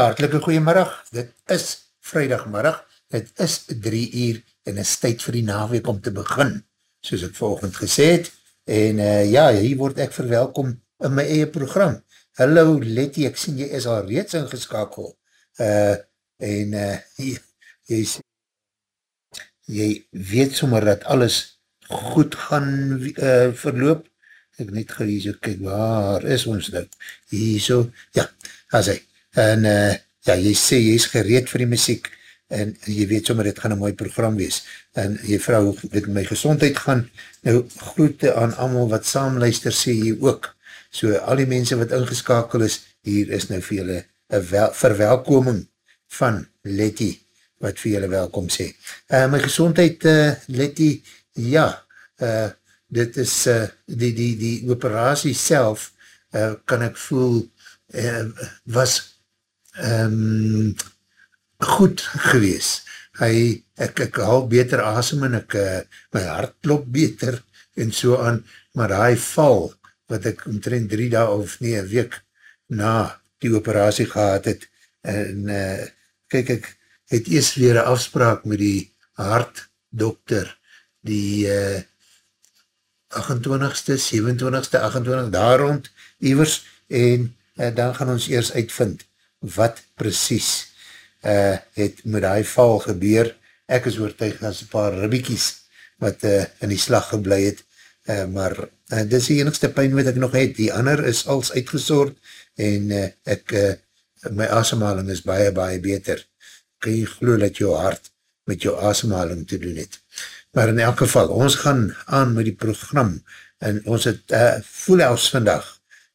hartelike goeiemiddag, dit is vrijdagmiddag, dit is drie uur en is tyd vir die naweek om te begin, soos ek volgend gesê het, en uh, ja, hier word ek verwelkom in my eie program. Hallo Letty, ek sien jy is al reeds ingeskakel, uh, en uh, jy, jy, jy weet sommer dat alles goed gaan uh, verloop, ek net gauw hier so, kyk, waar is ons nou, hier so, ja, as hy, en uh, ja, jy sê, jy is gereed vir die muziek, en jy weet sommer, dit gaan een mooi program wees, en jy vrou, dit my gezondheid gaan, nou, groete aan allemaal wat saamluister, sê jy ook, so al die mense wat ingeskakel is, hier is nou vir julle een verwelkoming van Letty, wat vir julle welkom sê. Uh, my gezondheid, uh, Letty, ja, uh, dit is uh, die, die, die operatie self uh, kan ek voel uh, was um, goed gewees. Hy, ek, ek haal beter asem en ek, uh, my hart klop beter en so aan, maar hy val wat ek omtrent drie dae of nie een week na die operatie gehad het en uh, kyk ek het eers weer een afspraak met die hartdokter die uh, 28ste, 27ste, 28, daar rond, Ivers, en uh, dan gaan ons eers uitvind wat precies uh, het met die val gebeur. Ek is oortuig as een paar ribbiekies wat uh, in die slag geblei het, uh, maar uh, dit is die enigste pijn wat ek nog het. Die ander is als uitgesoord en uh, ek, uh, my asemhaling is baie, baie beter. Kan jy geloof dat jou hart met jou asemhaling te doen het. Maar in elk geval, ons gaan aan met die program en ons het uh, voel els vandag,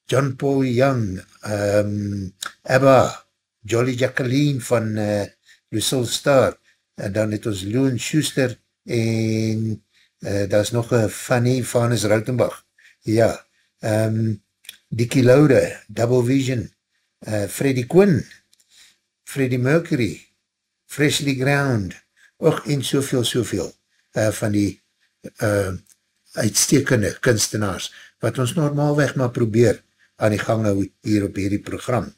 John Paul Young, um, Abba, Jolly Jacqueline van uh, Lucille Star, en dan het ons Loon Schuster en uh, daar is nog een Fanny Vanus Rautenbach, ja, um, Dickie Laude, Double Vision, uh, Freddie Quinn, Freddie Mercury, Freshly Ground, och en soveel, soveel uh, van die uh, uitstekende kunstenaars, wat ons normaalweg maar probeer aan die gang nou hier op hierdie program.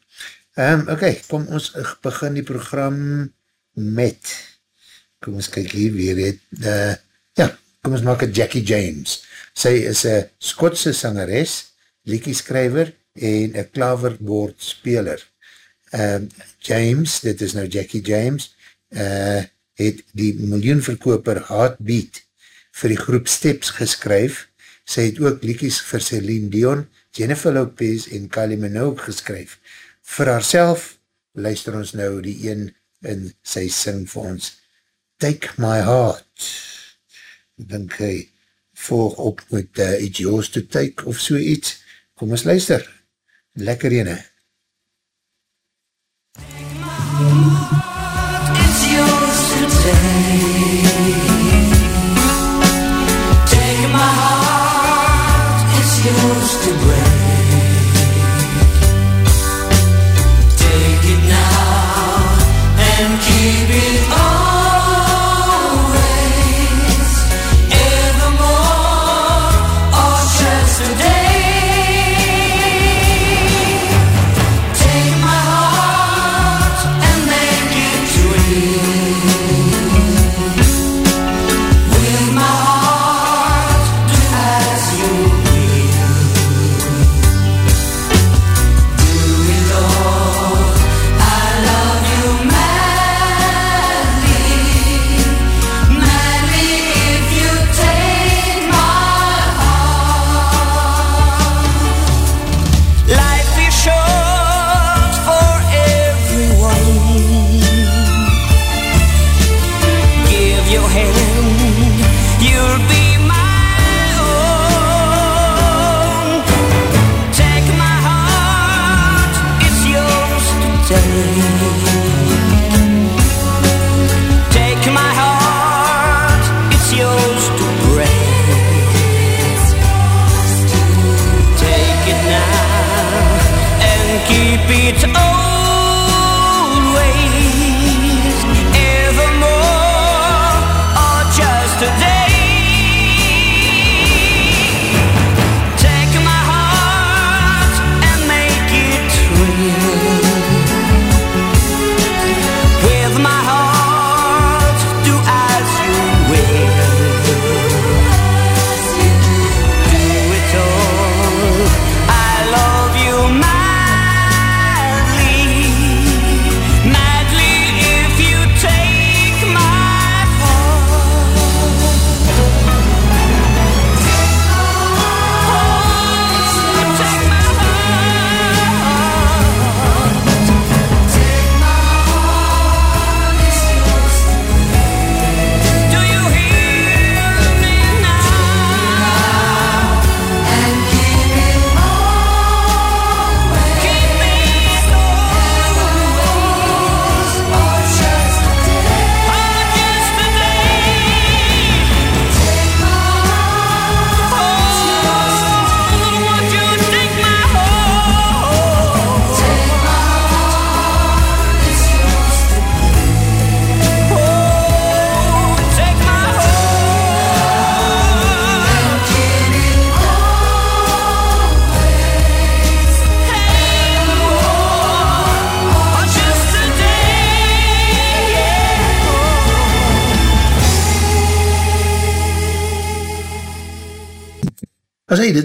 Um, ok, kom ons begin die program met, kom ons kyk hier weer het, uh, ja, kom ons maak het Jackie James. Sy is een Skotse sangeres, liekieskrijver en een klaverboard speler. Um, James, dit is nou Jackie James, uh, het die miljoenverkoper Heartbeat vir die groep Steps geskryf. Sy het ook liedjes vir Celine Dion, Jennifer Lopez en Kylie Minogue geskryf. Vir haarself luister ons nou die een en sy sing vir ons Take My Heart. Ek denk hy volg op met uh, It's Yours to Take of so iets. Kom ons luister. Lekker ene. Take my heart,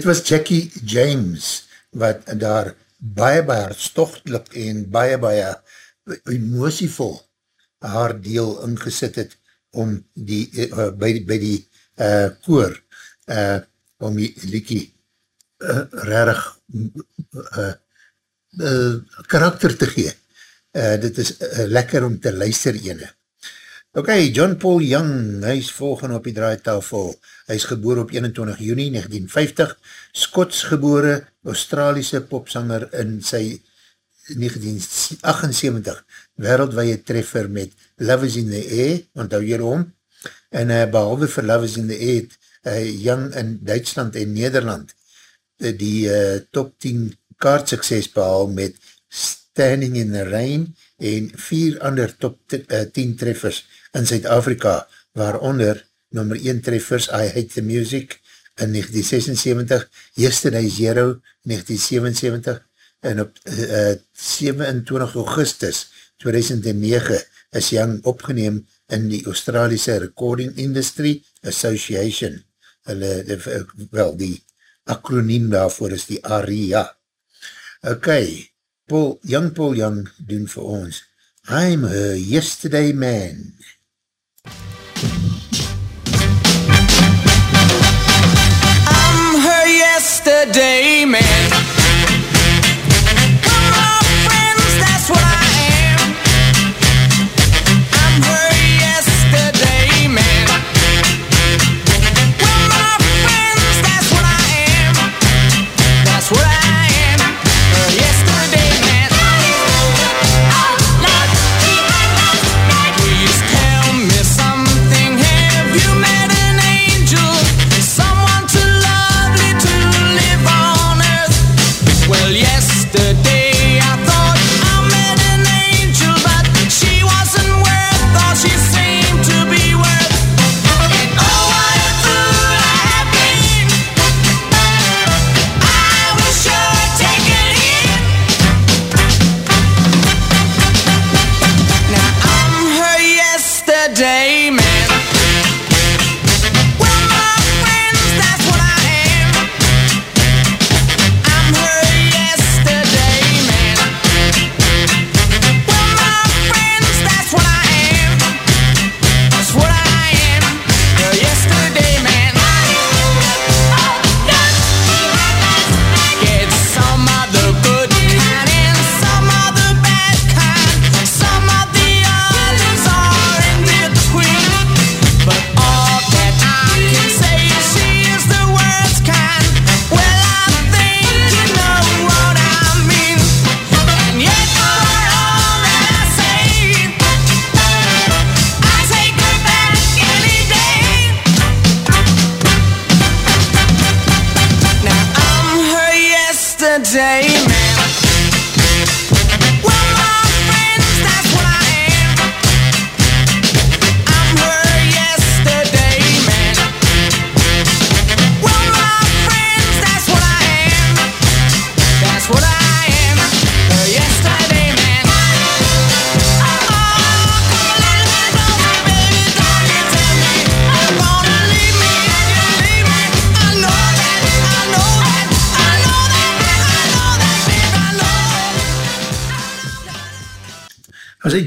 dit was Jackie James, wat daar baie baie hartstochtlik en baie baie emotievol haar deel ingesit het om die, uh, by, by die uh, koor uh, om die liekie uh, rarig uh, uh, karakter te gee. Uh, dit is uh, lekker om te luister ene. Ok, John Paul Young, hy is volgende op die draaitafel. Hy is geboor op 21 juni 1950, Skots gebore, Australiese popsanger in sy 1978 wereldwaie treffer met Love is in the Air, want hou hierom, en uh, behalwe vir Love is in the Air, uh, Young in Duitsland en Nederland, uh, die uh, top 10 kaart succes behal met Standing in the Rain en vier ander top 10 treffers in Zuid-Afrika, waaronder nummer 1 treffers I Hate the Music in 1976, Yesterday Zero 1977 en op uh, eh, 27 augustus 2009 is Young opgeneem in die Australiese Recording Industry Association. Hulle, eh, wel, die akroniem daarvoor is die ARIA. Ok, Paul, Young Paul Young doen vir ons I'm a yesterday man. Yesterday man.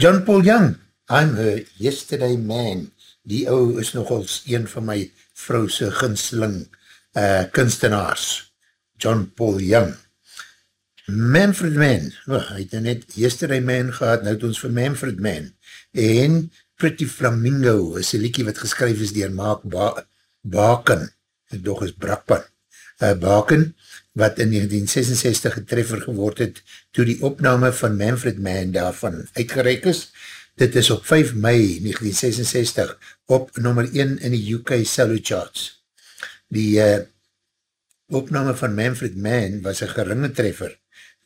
John Paul Young, I'm a yesterday man. Die ou is nogals een van my vrouwse ginsling uh, kunstenaars. John Paul Young. Manfred Mann, oh, hy het nou net yesterday man gehad, nou het ons vir Manfred Mann. En Pretty Flamingo is een liekie wat geskryf is dier Mark ba Baken, en doch is Brakpan. Uh, Baken, wat in 1966 getreffer geword het, toe die opname van Manfred Mann daarvan uitgereik is. Dit is op 5 mei 1966 op nummer 1 in die UK solo charts. Die uh, opname van Manfred Mann was een geringe treffer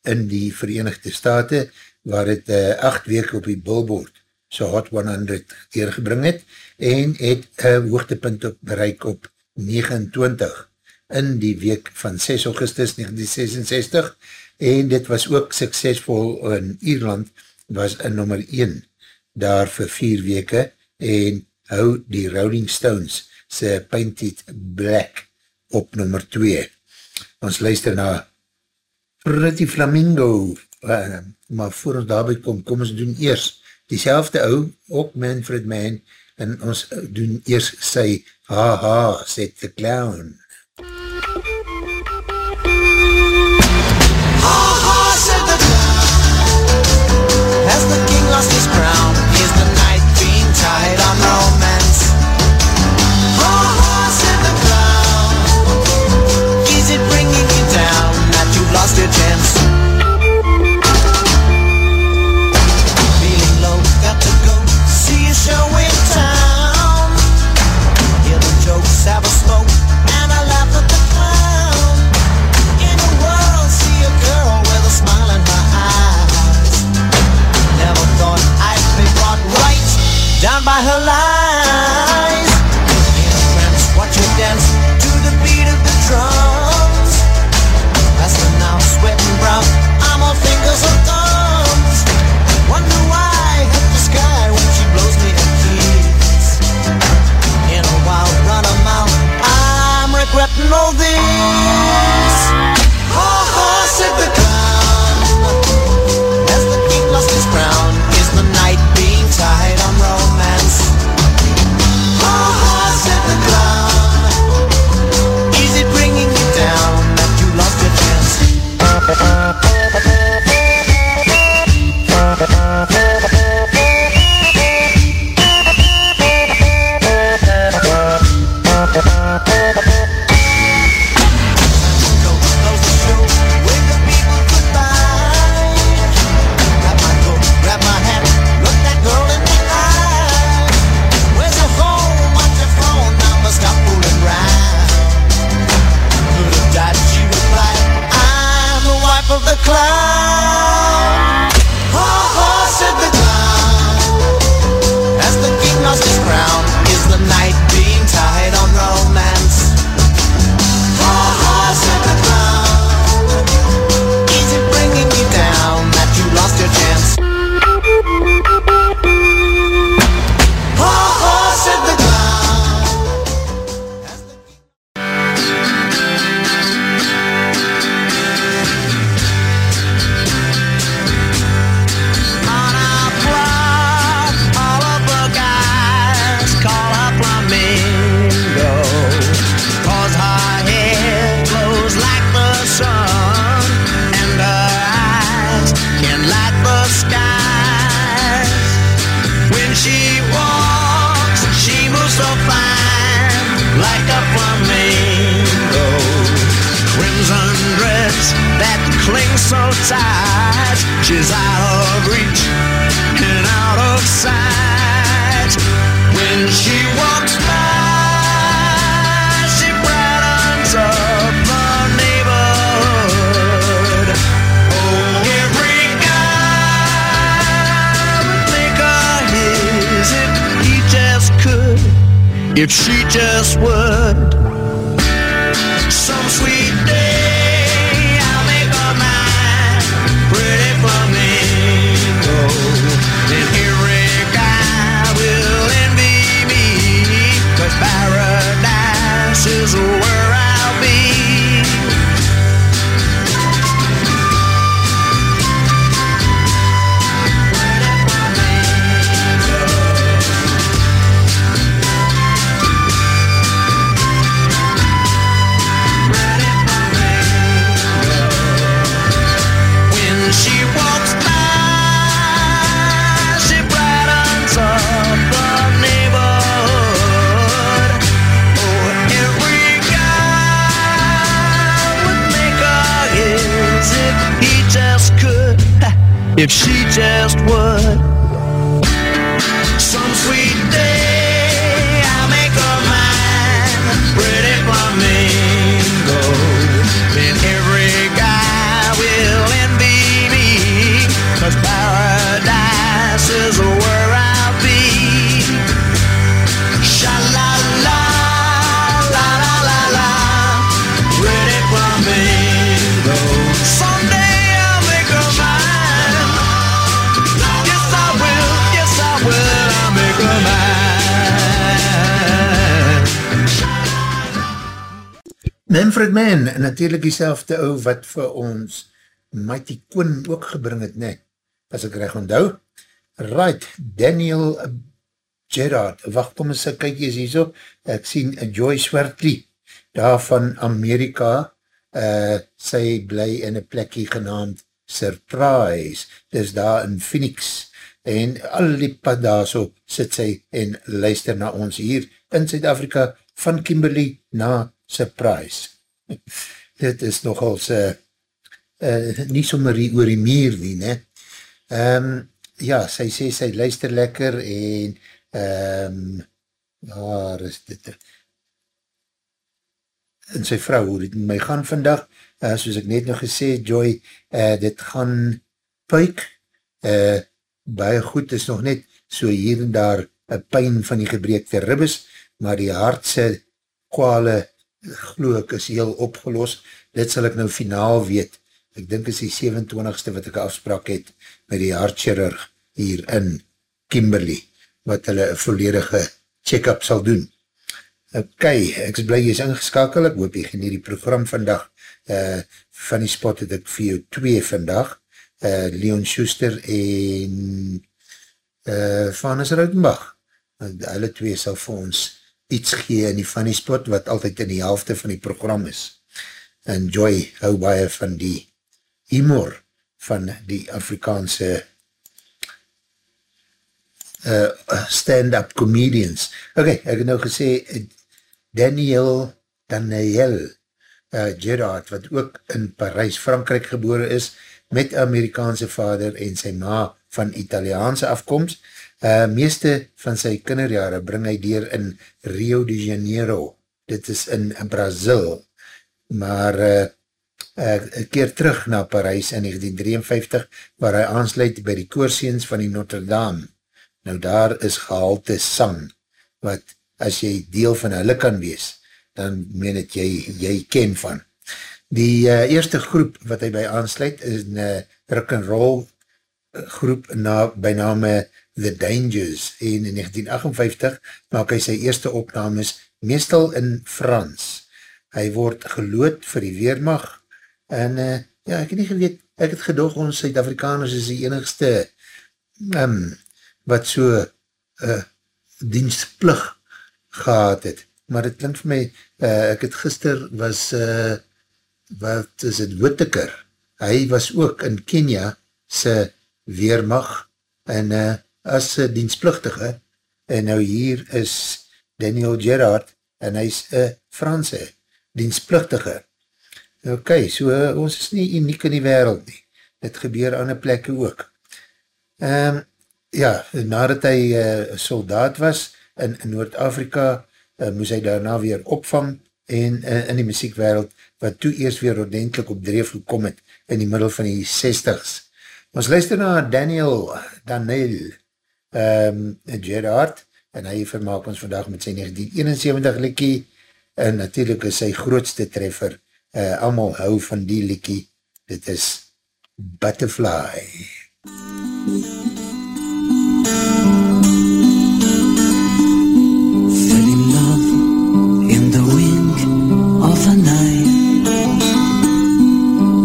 in die Verenigde Staten, waar het 8 uh, weke op die billboard so Hot 100 teergebring het, en het een hoogtepunt op bereik op 29 in die week van 6 augustus 1966 en dit was ook suksesvol in Ierland, was in nummer 1 daar vir 4 weke en hou die Rolling Stones sy Painted Black op nummer 2. Ons luister na Pretty Flamingo, uh, maar voor ons daarby kom, kom ons doen eers die selfde ou, ook Manfred Mann, en ons doen eers sy Ha Ha, said the clown. lost his crown Is the night being tied on romance? Oh, horse in the cloud Is it bringing you down That you've lost your chance? Natuurlijk die selfde ou wat vir ons Mighty Quinn ook gebring het, nee, as ek recht onthou. Right, Daniel Gerard, wacht om eens, kyk jy hier so, ek sien Joy Swartley, daar van Amerika, uh, sy bly in een plekkie genaamd Surprise, dis daar in Phoenix, en al die pad daar so sit sy en luister na ons hier in Zuid-Afrika van Kimberley na Surprise. Dit is nogal sy, uh, nie sommer die oor die meer nie, ne? Um, ja, sy sê sy luister lekker en um, waar is dit? En sy vrou, hoe dit my gaan vandag, uh, soos ek net nog gesê, Joy, uh, dit gaan puik, uh, baie goed, is nog net so hier en daar een pijn van die gebreekte ribbes, maar die hartse kwale glo ek is heel opgelos, dit sal ek nou finaal weet, ek dink is die 27ste wat ek afspraak het met die hartchirurg hier in Kimberley, wat hulle een volledige check-up sal doen. Ok, ek is blij jy is ingeskakel, ek hoop jy genie die program vandag, uh, van die spot het ek vir jou twee vandag, uh, Leon Schuster en uh, Vanus Routenbach, hulle twee sal vir ons iets gee in die funny spot, wat altyd in die helfte van die program is. En Joy hou baie van die humor van die Afrikaanse uh, stand-up comedians. Ok, ek het nou gesê, Daniel Daniel uh, Gerard, wat ook in Parijs, Frankrijk geboren is, met Amerikaanse vader en sy ma van Italiaanse afkomst, Uh, meeste van sy kinderjare bring hy dier in Rio de Janeiro, dit is in Brazil, maar uh, uh, keer terug na Parijs in 1953, waar hy aansluit by die koorseens van die Notre Dame. Nou daar is gehalte sang, wat as jy deel van hulle kan wees, dan meen het jy, jy ken van. Die uh, eerste groep wat hy by aansluit is een uh, rock and roll groep na, by name The Dangers en in 1958 maak hy sy eerste opnames meestal in Frans. Hy word gelood vir die Weermacht en uh, ja, ek het nie geweet, ek het gedoog ons Suid-Afrikaners is die enigste um, wat so uh, dienstplug gehad het. Maar het klink vir my, uh, ek het gister was, uh, wat is het, Whittaker. Hy was ook in Kenia sy Weermacht en uh, as dienstplichtige en nou hier is Daniel Gerard en hy is een Franse dienstplichtige. Ok, so uh, ons is nie uniek in die wereld nie. Dit gebeur aan een plekke ook. Um, ja, nadat hy uh, soldaat was in, in Noord-Afrika, uh, moes hy daarna weer opvang en uh, in die muziekwereld, wat toe eerst weer ordentlik op dreef gekom het in die middel van die 60s. Ons luister na Daniel Daniel um, Gerard en hy vermaak ons vandag met sy 1971 likkie en natuurlijk is sy grootste treffer uh, allemaal hou van die likkie dit is Butterfly. Fell in love in the wing of a night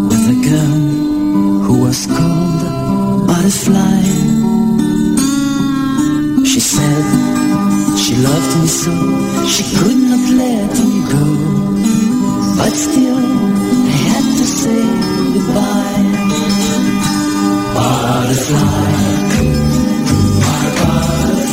with a girl who was called butterfly. She said she loved me so, she could not let me go. But still, I had to say goodbye. Butterfly, butterfly.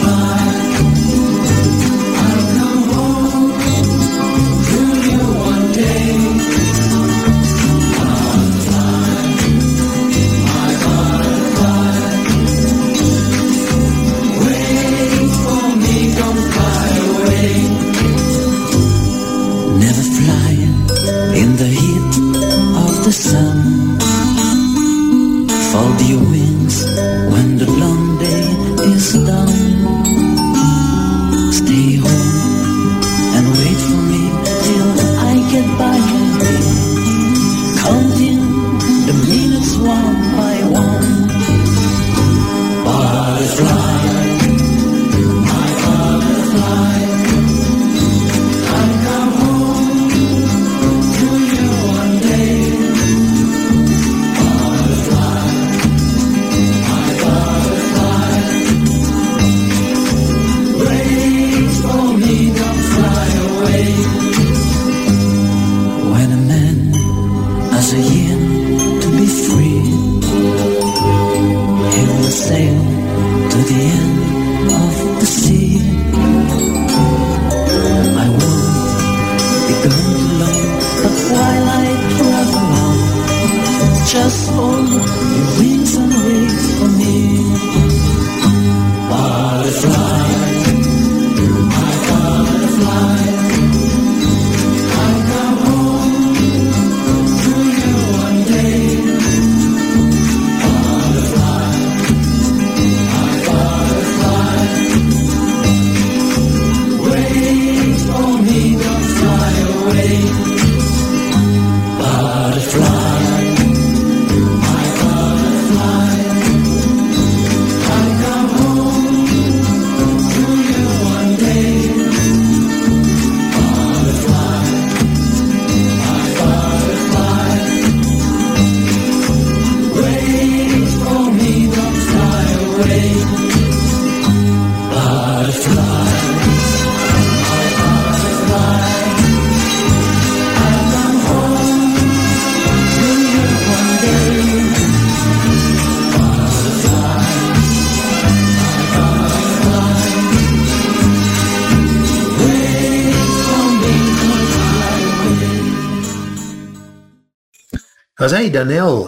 Hy Daniel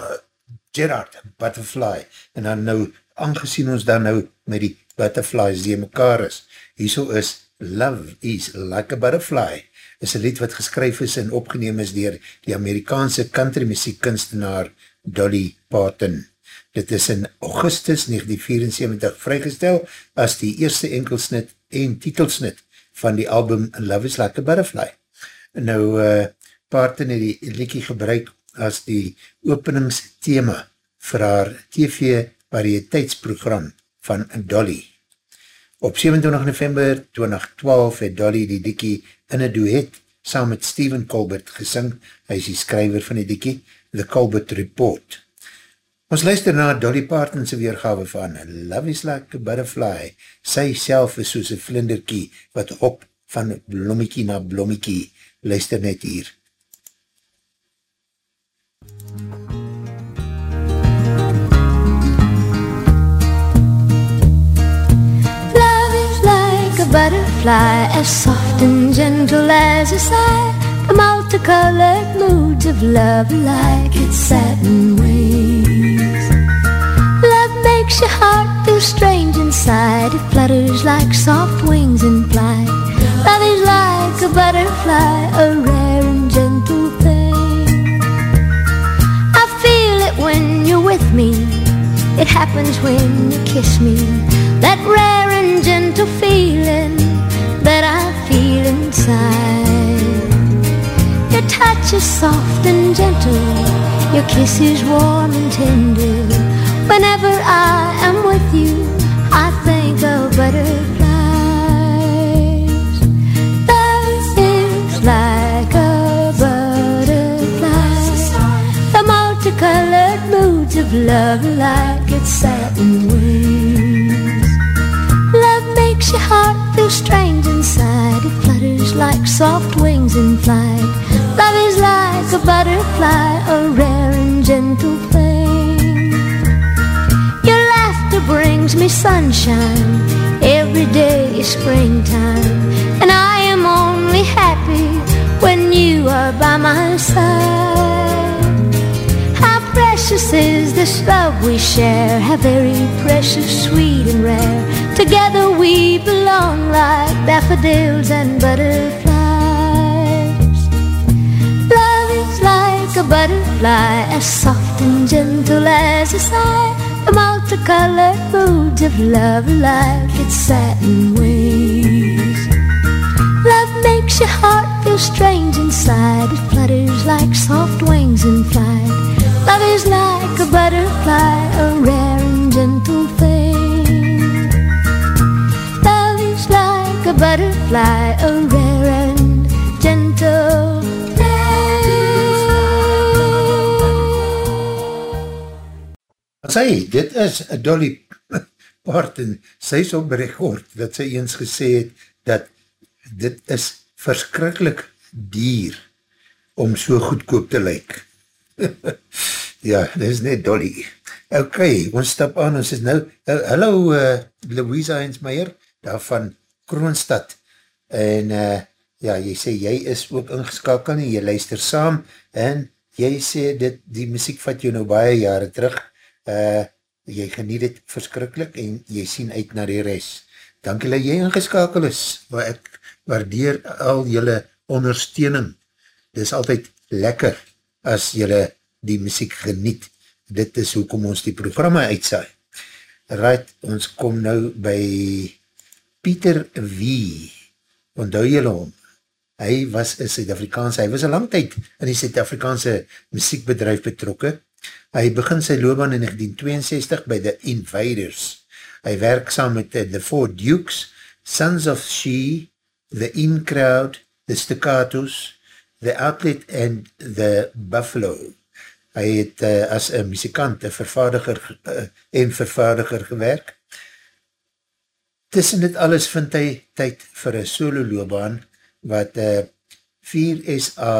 Gerard Butterfly en dan nou, aangezien ons dan nou met die butterflies die mekaar is, hierso is Love is like a Butterfly is een lied wat geskryf is en opgeneem is dier die Amerikaanse country muziek kunstenaar Dolly Parton. Dit is in augustus 1974 vrygestel as die eerste enkelsnit en titelsnit van die album Love is like a Butterfly. Nou, uh, Parton het die liedjie gebruik as die openingsthema vir haar TV variëteitsprogram van Dolly. Op 27 november 2012 het Dolly die dikkie in een duet saam met Stephen Colbert gesing. Hy is die skryver van die dikkie, The Colbert Report. Ons luister na Dolly Parton's weergave van Love is like a butterfly. Sy self is soos een vlinderkie wat op van blommiekie na blommiekie. Luister net hier. Butterfly, as soft and gentle as a sigh. The multicolored moods of love like its satin wings. Love makes your heart feel strange inside. It flutters like soft wings in flight. Love is like a butterfly, a rare and gentle when you're with me. It happens when you kiss me. That rare and gentle feeling that I feel inside. Your touch is soft and gentle. Your kiss is warm and tender. Whenever I am with you, I think of butterflies. Love is like a butterfly. The multicolored of love like its satin wings. Love makes your heart feel strange inside. It flutters like soft wings in flight. Love is like a butterfly, a rare and gentle thing. Your laughter brings me sunshine. Every day is springtime. And I am only happy when you are by my side. Precious is this love we share? How very precious, sweet and rare. Together we belong like daffodils and butterflies. Love is like a butterfly, as soft and gentle as a sigh. The multicolored moods of love like its satin wings. Love makes your heart feel strange inside. It flutters like soft wings in flight. Love is like a butterfly, a rare and gentle thing. Love is like a butterfly, a rare and gentle thing. Sy, dit is Dolly Parton, sy is op rekord, dat sy eens gesê het, dat dit is verskrikkelijk dier om so goedkoop te lyk. ja, dit is net Dolly. Ok, ons stap aan, ons is nou, uh, hallo uh, Louisa Hensmeier, daar van Kroonstad, en uh, ja, jy sê, jy is ook ingeskakel en jy luister saam, en jy sê dit, die muziek vat jou nou baie jare terug, uh, jy geniet het verskrikkelijk en jy sien uit na die rest. Dankie dat jy ingeskakel is, waar ek waardeer al jylle ondersteuning. Dit is altyd lekker as jylle die muziek geniet. Dit is hoekom ons die programma uitsaai. Right, ons kom nou by Pieter Wie. Onthou jylle om, hy was een Suid-Afrikaanse, hy was een lang tyd in die Suid-Afrikaanse muziekbedrijf betrokke. Hy begin sy loopbaan in 1962 by The Invaders. Hy werk saam met The Four Dukes, Sons of She, The In Crowd, The Staccatos, The Outlet and The Buffalo. Hy het uh, as een muzikant, een vervaardiger uh, en vervaardiger gewerk. Tussen dit alles vind hy tyd vir een solo loopbaan, wat uh, 4 SA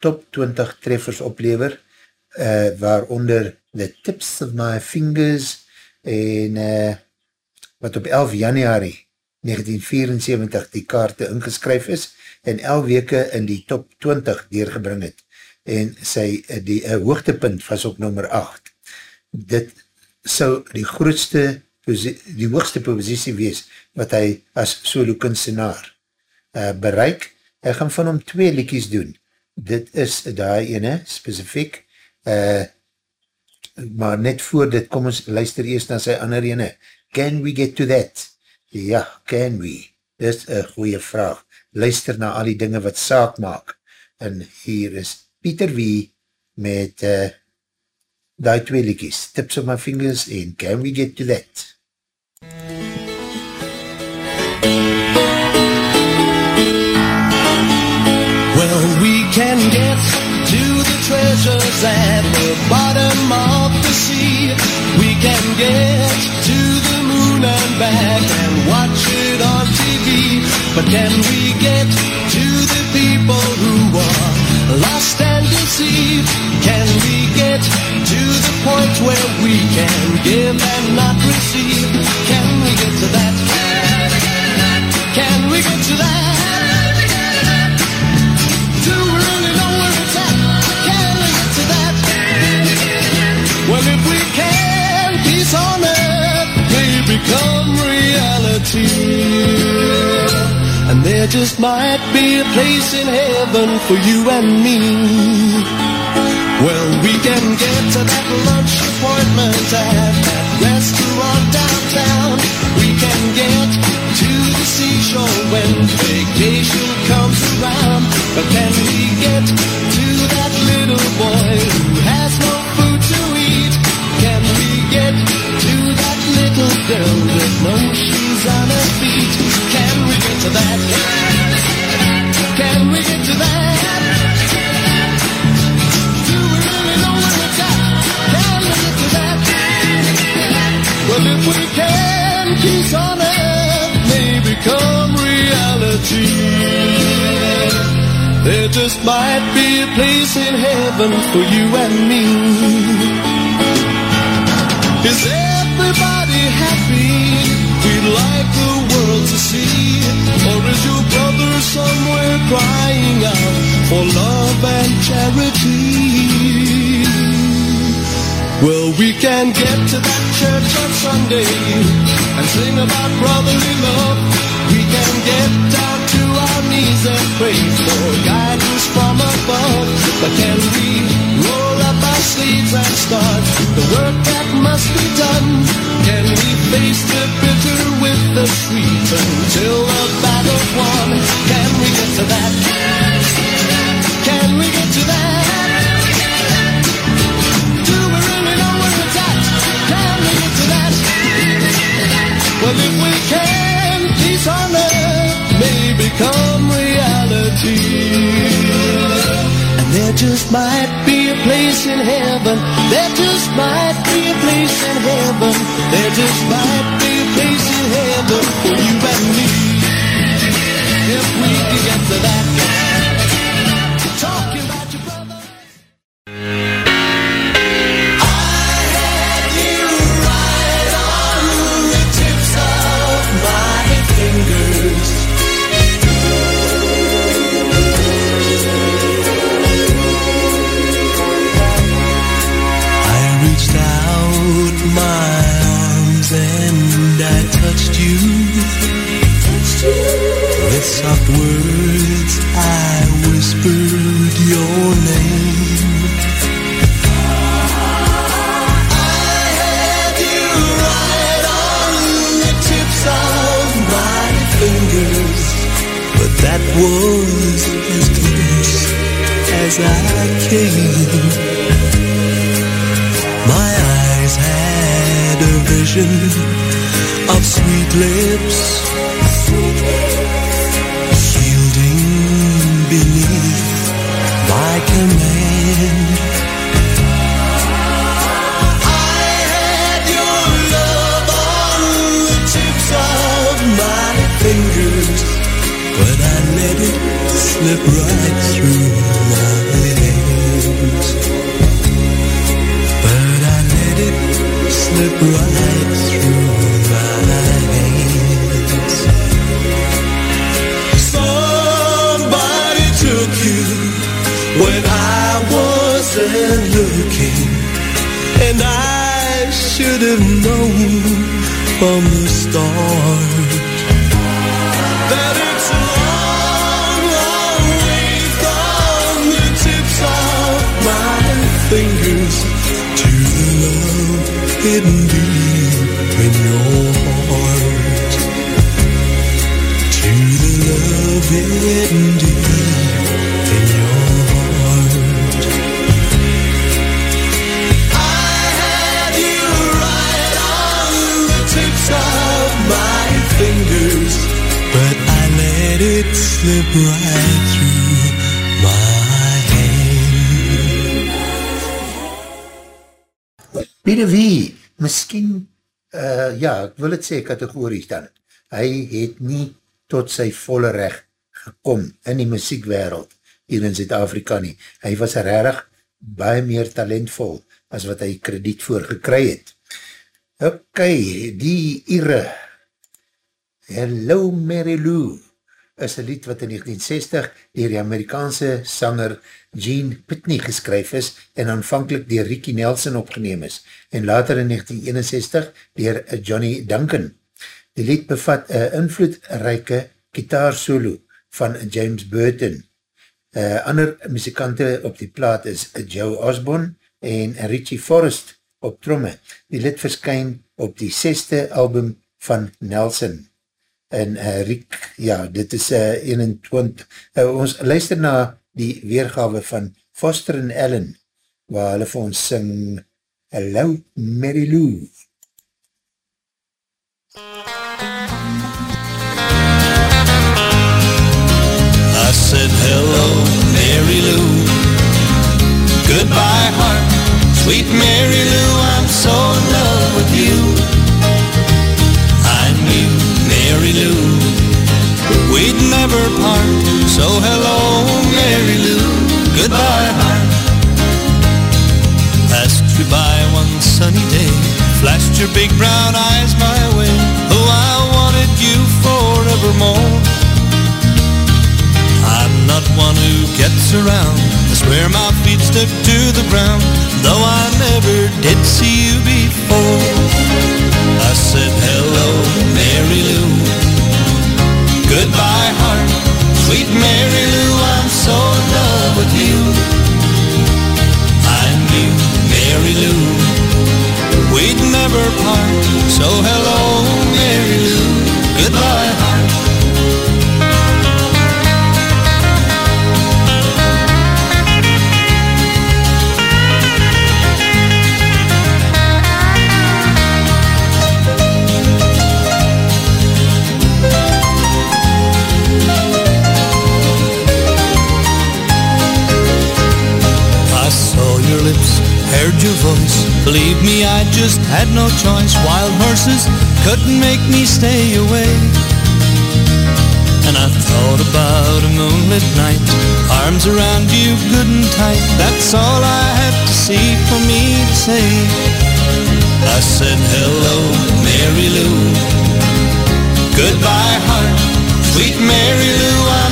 top 20 treffers oplever, uh, waaronder The Tips of My Fingers en uh, wat op 11 januari 1974 die kaarte ingeskryf is en 11 weke in die top 20 deurgebring het en sy die uh, hoogtepunt was op nummer 8. Dit sou die grootste die hoogste positie wees wat hy as solo kunstenaar uh, bereik hy gaan van hom twee liekies doen. Dit is daar ene, specifiek, uh, maar net voor dit, kom ons luister eerst na sy ander ene. Can we get to that? Ja, can we? Dit is een goeie vraag. Luister na al die dinge wat saak maak. En hier is Pieter Wie met uh, die twee liekies. Tips of my fingers en can we get to that? can get to the treasures at the bottom of the sea. We can get to and back and watch it on TV. But can we get to the people who are lost and deceived? Can we get to the point where we can give and not receive? Can we get to that? Can we get to that? Become reality. And there just might be a place in heaven for you and me. Well, we can get to that lunch appointment at that restaurant downtown. We can get to the seashore when vacation comes around. But can we get to that little boy girl with no shoes on her feet? Can we get to that? Can we get to that? Do we really know where? Can we get to that? Well, if we can, on may become reality. There just might be a place in heaven for you and me. Is everybody? We'd like the world to see. Or is your brother somewhere crying out for love and charity? Well, we can get to that church on Sunday and sing about brotherly love. We can get down to our knees and pray for guidance from above. But can we roll up our sleeves and start the work that must be done? Can we face the the sweet until the battle's won? Can we get to that? Can we get to that? Do we really know where it's at? Can we get to that? Well, if we can, peace on earth may become reality. And there just might be a place in heaven. There just might be a place in heaven. There just might be place in heaven for you and me. If we can get to that. you with soft words I whispered your name. I had you right on the tips of my fingers, but that was as close as I came. My eyes had a vision of sweet lips yielding beneath my command. I had your love on the tips of my fingers, but I let it slip right through my hands. But I let it slip right and I should have known from the start slip right through my hand. Peter Wie, miskien, uh, ja, ek wil het sê kategorie dan, hy het nie tot sy volle recht gekom in die muziekwereld hier in Zuid-Afrika nie. Hy was rarig baie meer talentvol as wat hy krediet voor gekry het. Ok, die Ire, Hello Mary Lou, is een lied wat in 1960 dier die Amerikaanse sanger Gene Pitney geskryf is en aanvankelijk dier Ricky Nelson opgeneem is en later in 1961 dier Johnny Duncan. Die lied bevat een invloedrijke gitaarsolo van James Burton. Uh, ander muzikante op die plaat is Joe Osborne en Richie Forrest op tromme. Die lied verskyn op die zesde album van Nelson en uh, Riek, ja, dit is uh, 21, uh, ons luister na die weergawe van Foster en Ellen, waar hulle vir ons sing Hello Mary Lou. I said, hello, Mary Lou. Goodbye, heart. Sweet Mary Lou, I'm so in love Mary Lou, we'd never part. So hello, Mary Lou. Goodbye, heart. Passed you by one sunny day. Flashed your big brown eyes my way. Oh, I wanted you forevermore. I'm not one who gets around. I swear my feet stuck to the ground, though I never did see you before. I said, hello, Mary Lou. Goodbye, heart. Sweet Mary Lou, I'm so in love with you. I knew, Mary Lou, we'd never part. So hello, Mary Lou. Goodbye, heard your voice. Believe me, I just had no choice. Wild horses couldn't make me stay away. And I thought about a moonlit night, arms around you good and tight. That's all I had to see for me to say. I said, hello, Mary Lou. Goodbye, heart. Sweet Mary Lou, I'm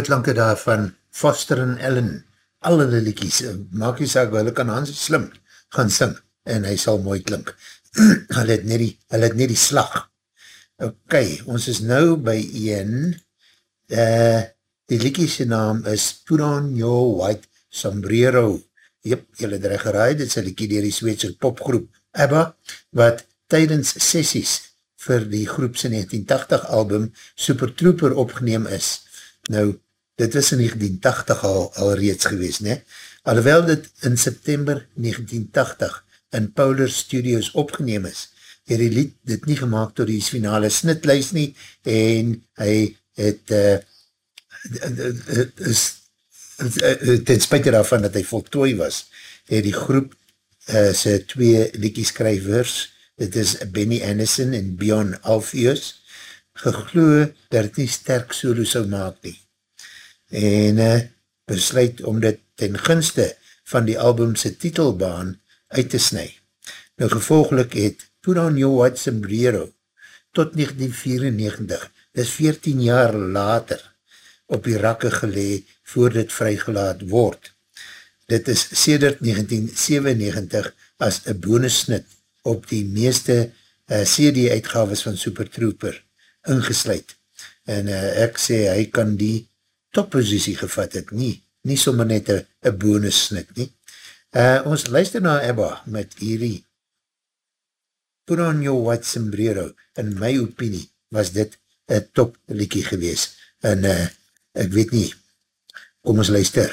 Prachtige klanke daar van Foster en Ellen, al hulle liekies, maak jy saak, hulle kan Hans slim gaan sing, en hy sal mooi klink. hulle het net die, hulle het net die slag. Ok, ons is nou by een, uh, die liekiese naam is Put on your white sombrero. Jep, julle het geraai, dit is een liekie dier die Sweedse popgroep ABBA, wat tydens sessies vir die groepse 1980 album Super Trooper opgeneem is. Nou, dit was in 1980 al, al reeds gewees, ne? Alhoewel dit in September 1980 in Powler Studios opgeneem is, het die lied dit nie gemaakt door die finale snitlijst nie en hy het uh, is ten spuite daarvan dat hy voltooi was, het die groep uh, sy twee liedjeskrijvers, dit is Benny Anderson en Bjorn Alpheus, gegloe dat het nie sterk solo sou maak nie. En uh, besluit om dit ten gunste van die albumse titelbaan uit te snu. Nou gevolgelik het Put on Your White Sombrero tot 1994, dis 14 jaar later, op die rakke gelee voor dit vrygelaat word. Dit is sedert 1997 as een bonusnit op die meeste uh, CD-uitgaves van Super Trooper ingesluid. En uh, ek sê, hy kan die toppositie gevat het, nie, nie sommer net een bonusnit nie. Uh, ons luister na Ebba met hierdie Put on your white sombrero. In my opinie was dit een top liekie gewees. En uh, ek weet nie, kom ons luister.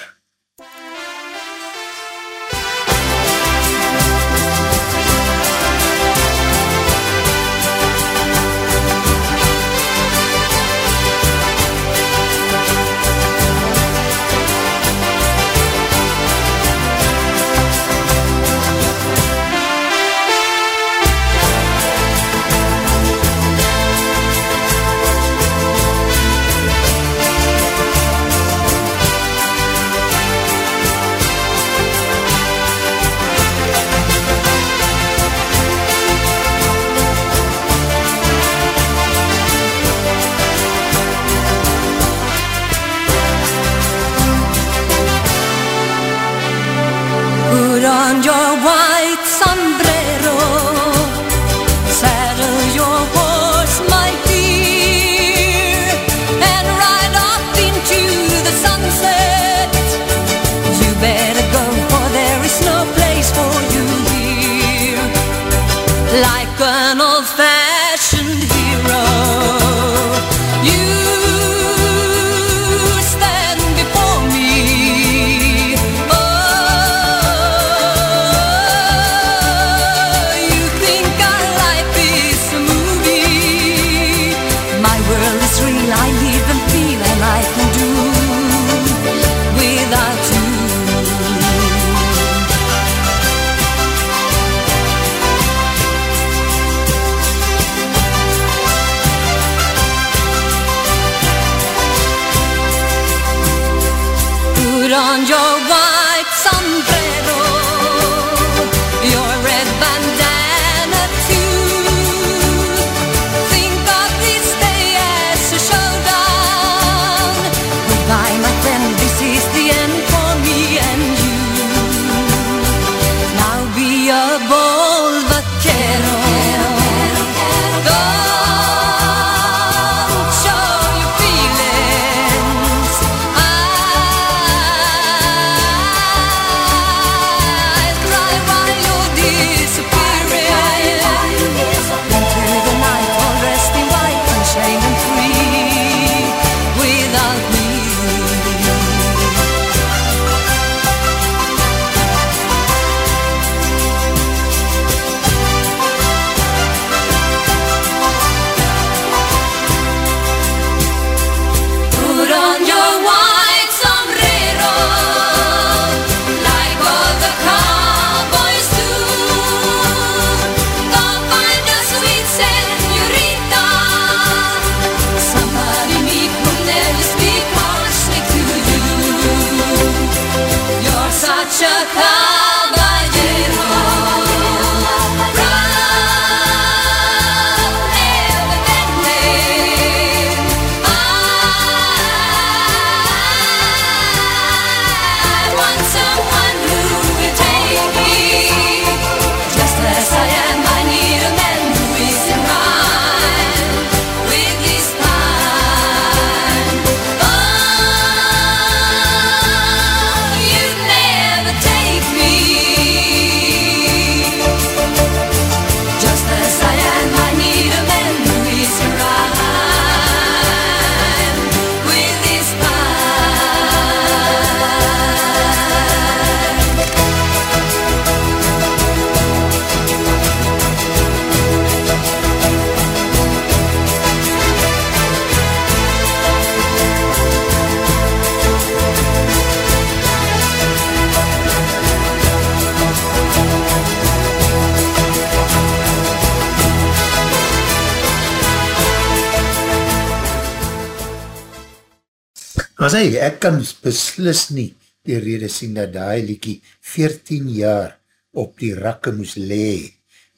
Maar sê, ek kan beslis nie die rede sien dat die liekie 14 jaar op die rakke moes lee.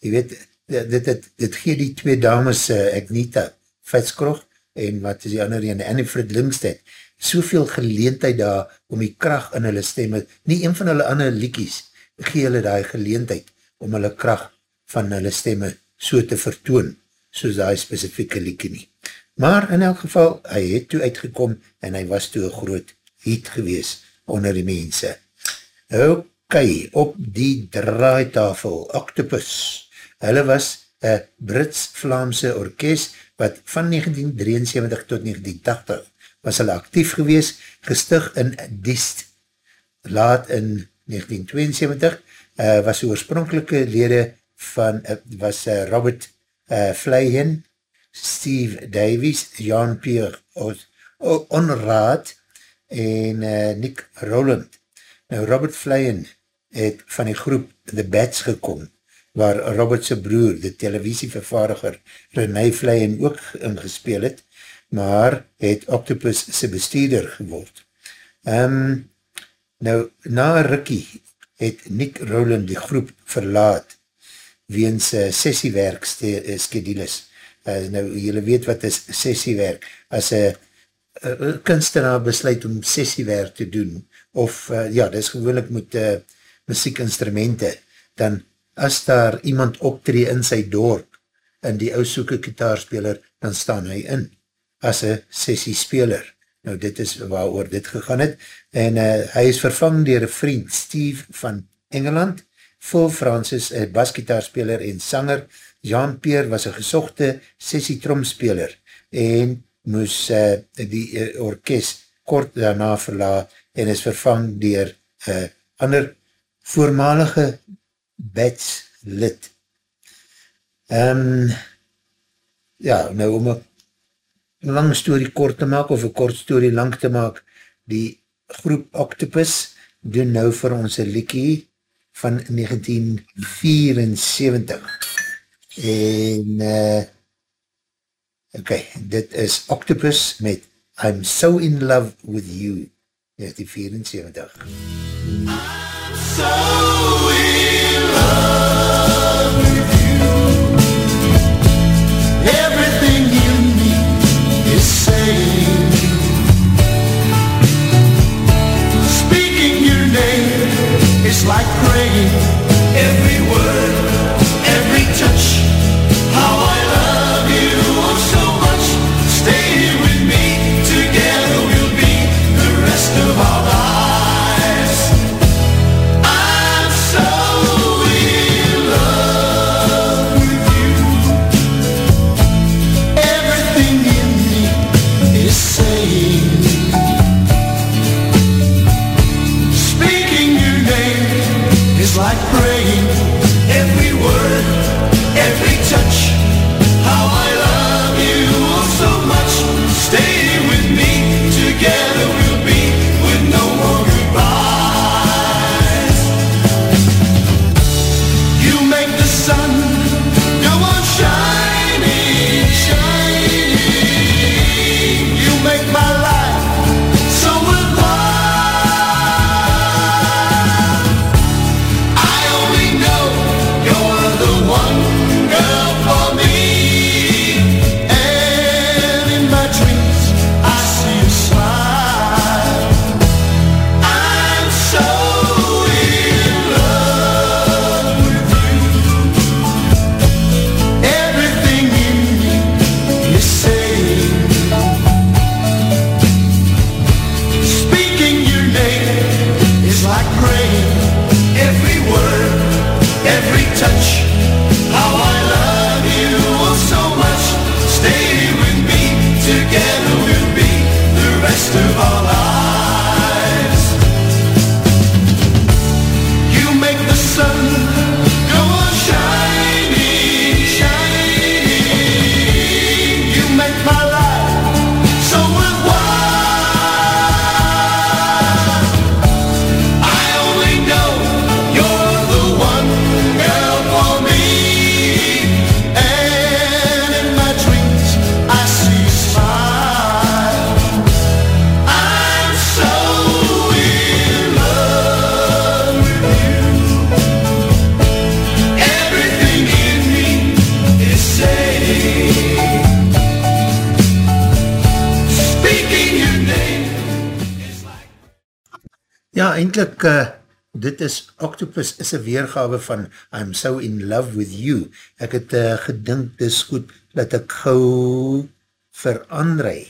Je weet, dit, dit, dit gee die twee dames, uh, Agnita Vetskroeg en wat is die ander een, Annifred Lingstedt, soveel geleentheid daar om die kracht in hulle stemme, nie een van hulle ander liekies, gee hulle die geleentheid om hulle kracht van hulle stemme so te vertoon, soos die specifieke liekie nie. Maar in elk geval, hy het toe uitgekom en hy was toe een groot hit gewees onder die mense. Ok, op die draaitafel, Octopus, hulle was een Brits-Vlaamse orkest wat van 1973 tot 1980 was hulle actief gewees, gestig in Diest. Laat in 1972 uh, was die oorspronkelike lede van, uh, was uh, Robert uh, Flyhen, Steve Davies, Jean-Pierre Onraad en uh, Nick Rowland. Nou, Robert Flyhen het van die groep The Bats gekom, waar Robertse broer, de televisievervaardiger René Flyhen ook ingespeel het, maar het Octopus sy bestuurder geword. Um, nou, na Ricky het Nick Rowland die groep verlaat weens uh, sessiewerk eh, skedules. Uh, nou, jylle weet wat is sessiewerk. As een uh, kunstenaar besluit om sessiewerk te doen, of uh, ja, dit is gewoonlik met uh, muziekinstrumente, dan as daar iemand optree in sy dorp, in die ousoeke kitaarspeler, dan staan hy in as een sessiespeler. Nou dit is waar oor dit gegaan het. En uh, hy is vervang dier een vriend Steve van Engeland, Phil Francis, een basgitaarspeler en sanger. Jean-Pierre was een gezochte sessietromspeler en moes uh, die uh, orkest kort daarna verla en is vervang dier uh, ander voormalige bats lid. Um, ja, nou om een lang story kort te maak of een kort story lang te maak, die groep Octopus doen nou vir ons een liekie van 1974. En uh, ok, dit is Octopus met I'm So In Love With You 1974. I'm so in love with you. Everything you need is saying Speaking your name is like praying Every word, Octopus is een weergawe van I'm so in love with you. Ek het uh, gedink, dis goed, dat ek gauw vir André,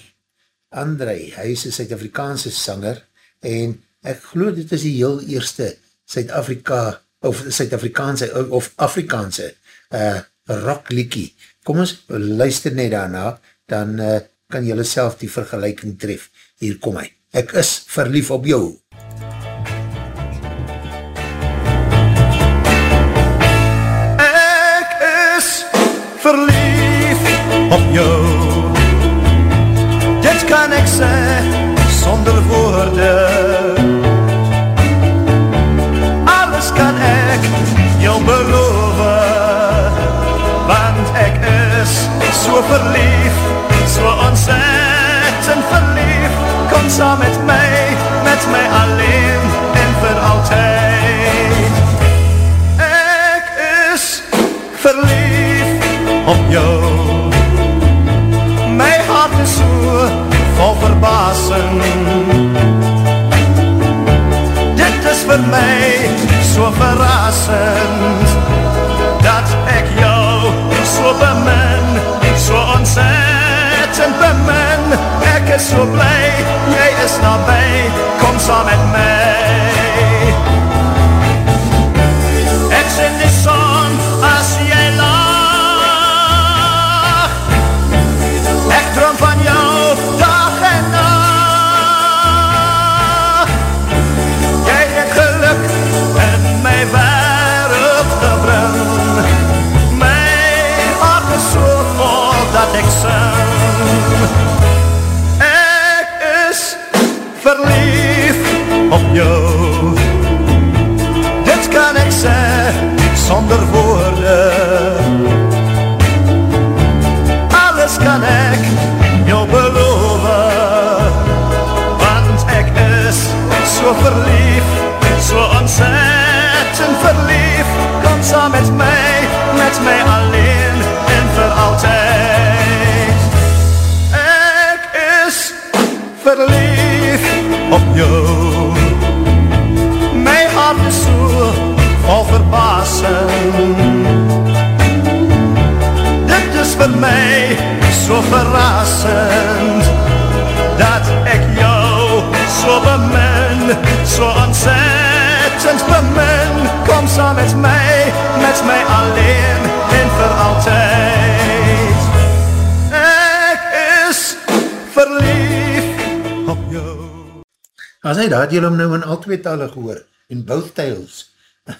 André, hy is een Suid-Afrikaanse sanger, en ek geloof dit is die heel eerste Suid-Afrika, of Suid-Afrikaanse, of Afrikaanse uh, rockliekie. Kom ons, luister net daarna, dan uh, kan jylle self die vergelijking tref. Hier kom hy. Ek is verlief op jou. verlief jou Dit kan ek sê sonder woorde Alles kan ek jou beloof Want ek is so verlief, so ontzettend verlief Kom saam met my, met my alleen en vir altyd Ek is verlief op jou vir my so verrassend Dat ek jou so bemin So ontzettend bemin Ek is so blij, jy is nabij. Kom saam met my so verlief, so ontzettend verlief. Kom saam met my, met my alleen en vir altyd Ek is verlief op jou. My hart is so vol verbasing Dit is vir my so verrassend so ontzettend bemin Kom saam met my, met my alleen en vir altyd Ek is verlief op jou As hy het jylle hom nou in al twee tale gehoor, in both tales.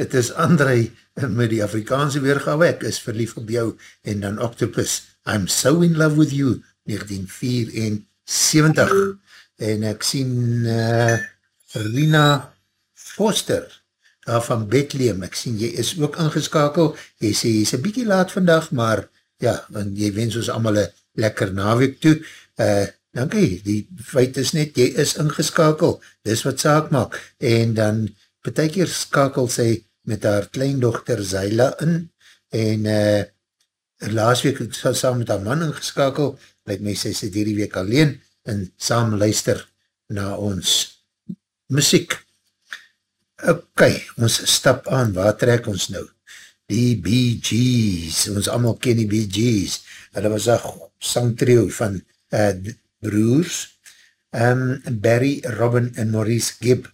Het is André met die Afrikaanse weergawe, ek is verlief op jou, en dan Octopus, I'm so in love with you, 1974. En ek sien uh, Rina Foster, daar van Bethlehem, ek sien, jy is ook ingeskakel, jy sê, jy is een bykie laat vandag, maar ja, en jy wens ons allemaal een lekker naweek toe, uh, dankie, die feit is net, jy is ingeskakel, dis wat saak maak, en dan, betek hier skakel sy met haar kleindochter Zyla in, en uh, laas week het sy saam met haar man ingeskakel, like my sy sit hierdie week alleen, en saam luister na ons muziek. Ok, ons stap aan, waar trek ons nou? Die Bee Gees, ons allemaal ken die Bee Gees, hulle was een sangtrio van uh, broers, um, Barry, Robin en Maurice Gibb,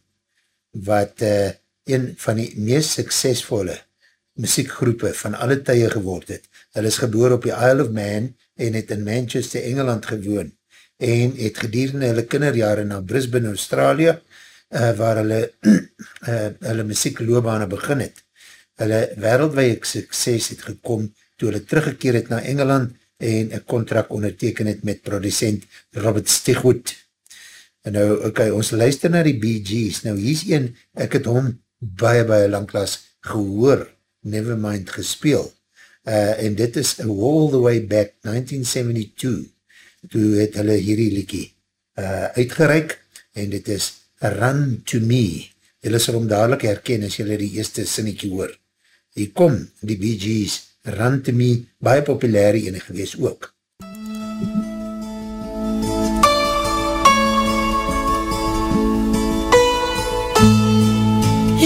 wat uh, een van die meest suksesvolle muziekgroepe van alle tye geword het. Hulle is geboor op die Isle of Man en het in Manchester, Engeland gewoon en het gedurende hulle kinderjare na Brisbane, Australië, uh, waar hulle uh, hulle muziekloobane begin het. Hulle wereldwee sukses het gekom toe hulle teruggekeer het na Engeland en een contract onderteken het met producent Robert Stigwood. En nou, ok, ons luister na die Bee Gees. Nou, hier is een, ek het hom baie, baie langklaas gehoor, Nevermind gespeel. Uh, en dit is All the Way Back 1972 toe het hulle hierdie liekie uh, eh, uitgereik en dit is Run To Me. Julle sal hom dadelijk herken as julle die eerste sinnekie hoor. Hier kom die Bee Gees, Run To Me, baie populaire ene gewees ook. MUZIEK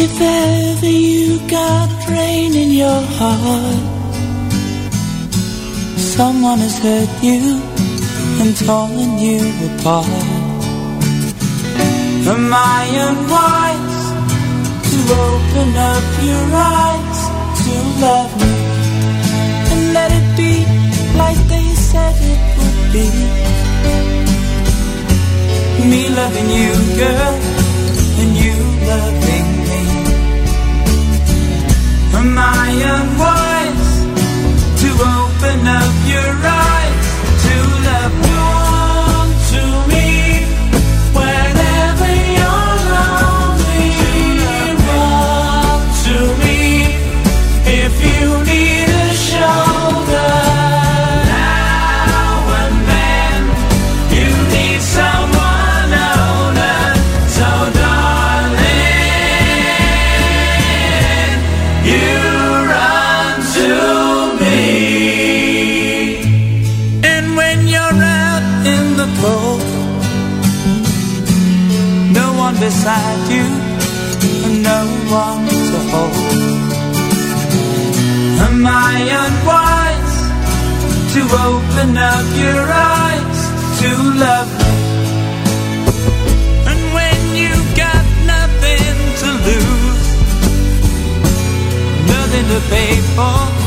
If ever you got rain in your heart, someone has hurt you. And torn you apart Am I unwise to open up your eyes to love me and let it be like they said it would be? Me loving you, girl, and you loving me. Am I unwise to open up your eyes beside you, and no one to hold. Am I unwise to open up your eyes to love me? And when you got nothing to lose, nothing to pay for,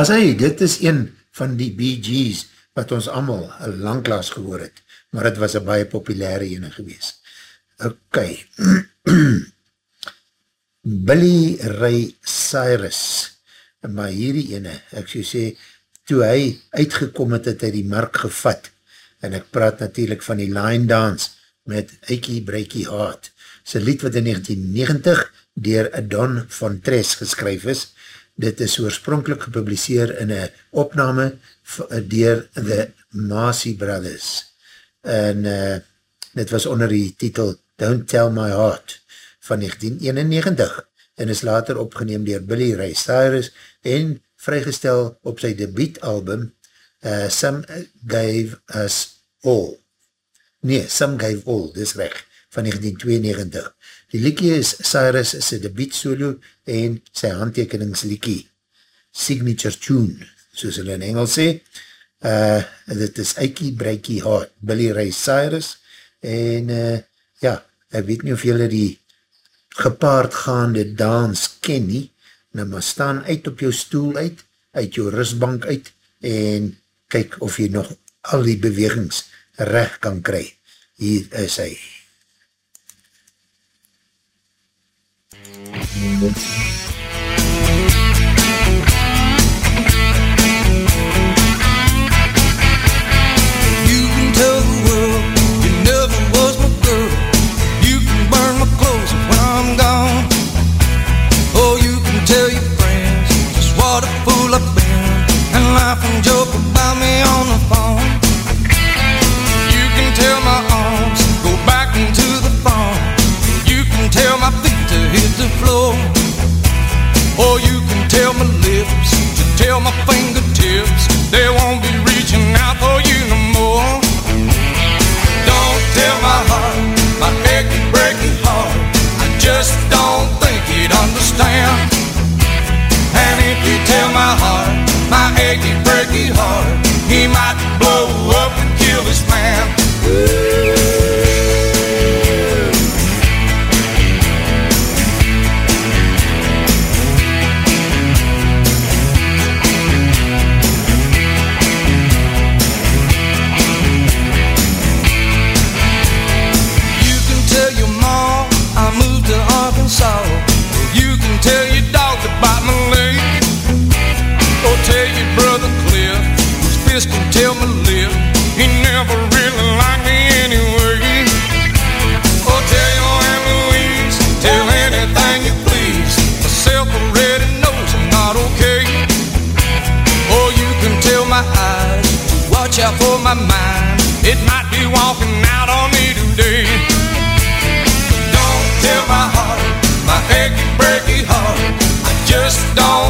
As hy, dit is een van die Bee Gees wat ons allemaal langklaas gehoor het, maar het was een baie populaire ene gewees. Ok. Billy Ray Cyrus, maar hierdie ene, ek so sê, toe hy uitgekom het, het hy die mark gevat, en ek praat natuurlijk van die line dance met Eikie Breakie Heart. Sy lied wat in 1990 dier Don von Tres geskryf is, dit is oorspronkelijk gepubliseer in een opname dier The Marcy Brothers. En uh, dit was onder die titel Don't Tell My Heart van 1991 en is later opgeneem dier Billy Ray Cyrus en vrygestel op sy debietalbum uh, Some Gave Us All. Nee, Some Gave All, dis recht, van 1992. Die liekie is Cyrus sy debiet solo en sy handtekeningsliekie. Signature Tune, soos hulle in Engels sê. Uh, dit is Eikie Breakie Heart, Billy Ray Cyrus. En uh, ja, ek weet nie of julle die gepaardgaande dans ken nie, nou maar staan uit op jou stoel uit, uit jou rustbank uit, en kyk of jy nog al die bewegings recht kan kry. Hier is hy. You joke about me on the phone. You can tell my hit the floor. Or you can tell my lips, to tell my fingertips, they won't be reaching out for you no more. Don't tell my heart, my achy, breaking heart. I just don't think he'd understand. And if you tell my heart, my achy, breaky heart, he might blow up and kill this man. don't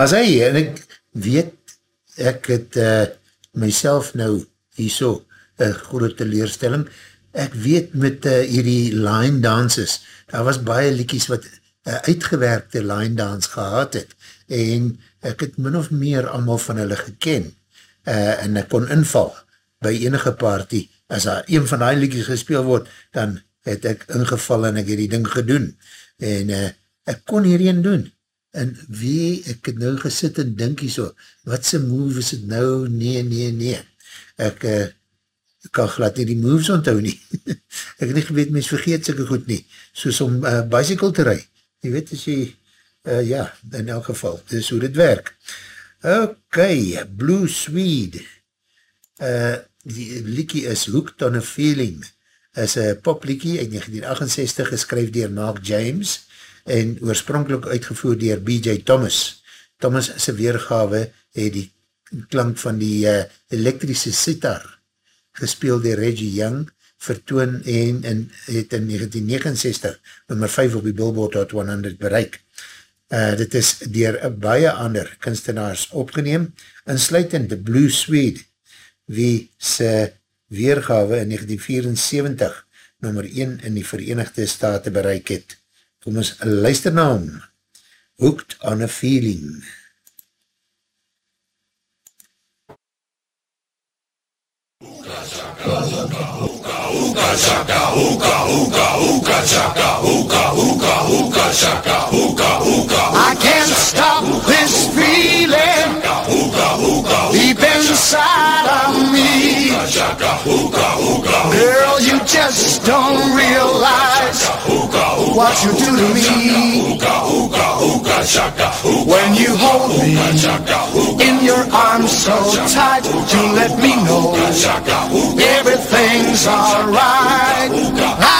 As hy, en ek weet, ek het uh, myself nou hierso, een grote teleurstelling, ek weet met uh, hierdie line dances, daar was baie liekies wat uh, uitgewerkte line dance gehad het, en ek het min of meer allemaal van hulle geken, uh, en ek kon inval by enige party, as daar een van die liekies gespeel word, dan het ek ingeval en ek het die ding gedoen, en uh, ek kon hierheen doen, en wie, ek het nou gesit en dink hier so, wat sy move is het nou, nee, nee, nee, ek uh, kan glad nie die moves onthou nie, ek het nie geweet, mens vergeet syke goed nie, soos om uh, bicycle te rui, jy weet as jy, uh, ja, in elk geval, dis hoe dit werk. Ok, Blue Swede, uh, die liekie is Hooked on a Feeling, is een popliekie uit 1968 geskryf dier Mark James, en oorspronkelijk uitgevoer dier B.J. Thomas. Thomas sy weergawe het die klank van die uh, elektrische sitar gespeeld dier Reggie Young, vertoon en, en het in 1969 nummer 5 op die Billboard Hot 100 bereik. Uh, dit is dier baie ander kunstenaars opgeneem, insluitend de Blue Swede, wie sy weergawe in 1974 nummer 1 in die Verenigde Staten bereik het. Kom ons luister na hom. Hooked on a Feeling. I can't stop this feeling deep inside of me. Girl, you just don't realize what you do to me. When you hold me in your arms so tight, you let me know everything's alright. I'm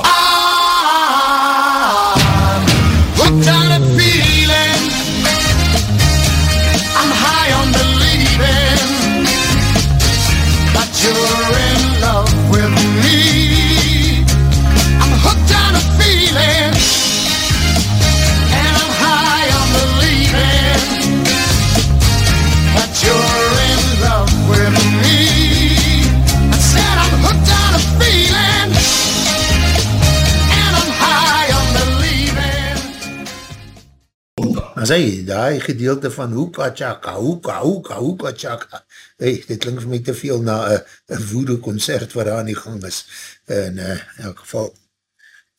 As hy, die gedeelte van hoeka chaka, hoeka, hoeka, hoeka chaka, hey, dit klink vir my te veel na een woede concert wat daar aan die gang is. In uh, elk geval,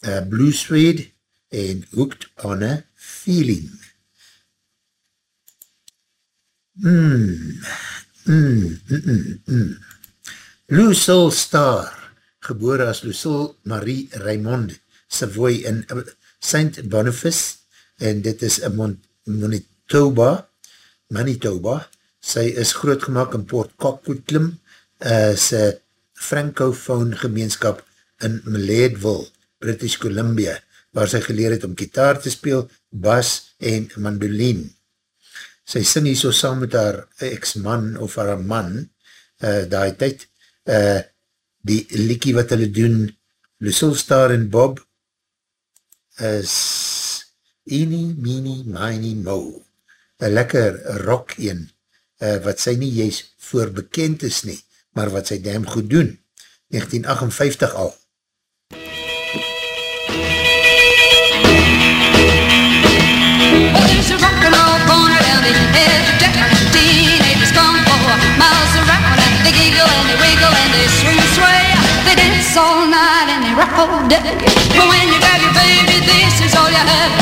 uh, Blue Suede en Hooked on a Feeling. Mm, mm, mm, mm, mm. Lucille Star, gebore as Lucille Marie Raymond Savoy in uh, St. Boniface, en dit is in Mon Manitoba, Manitoba, sy is grootgemaak in Port Coquitlam, uh, Francophone gemeenskap in Maladeville, British Columbia, waar sy geleer het om gitaar te speel, bas en mandoline. Sy sing hier so saam met haar ex-man of haar man, uh, daai tyd, uh, die liekie wat hulle doen, Lucille Star en Bob, is Eenie, Meenie, Miny, Mo. Een lekker rock een, uh, wat sy nie juist voor bekend is nie, maar wat sy damn goed doen. 1958 al. All night and they baby, this is all you have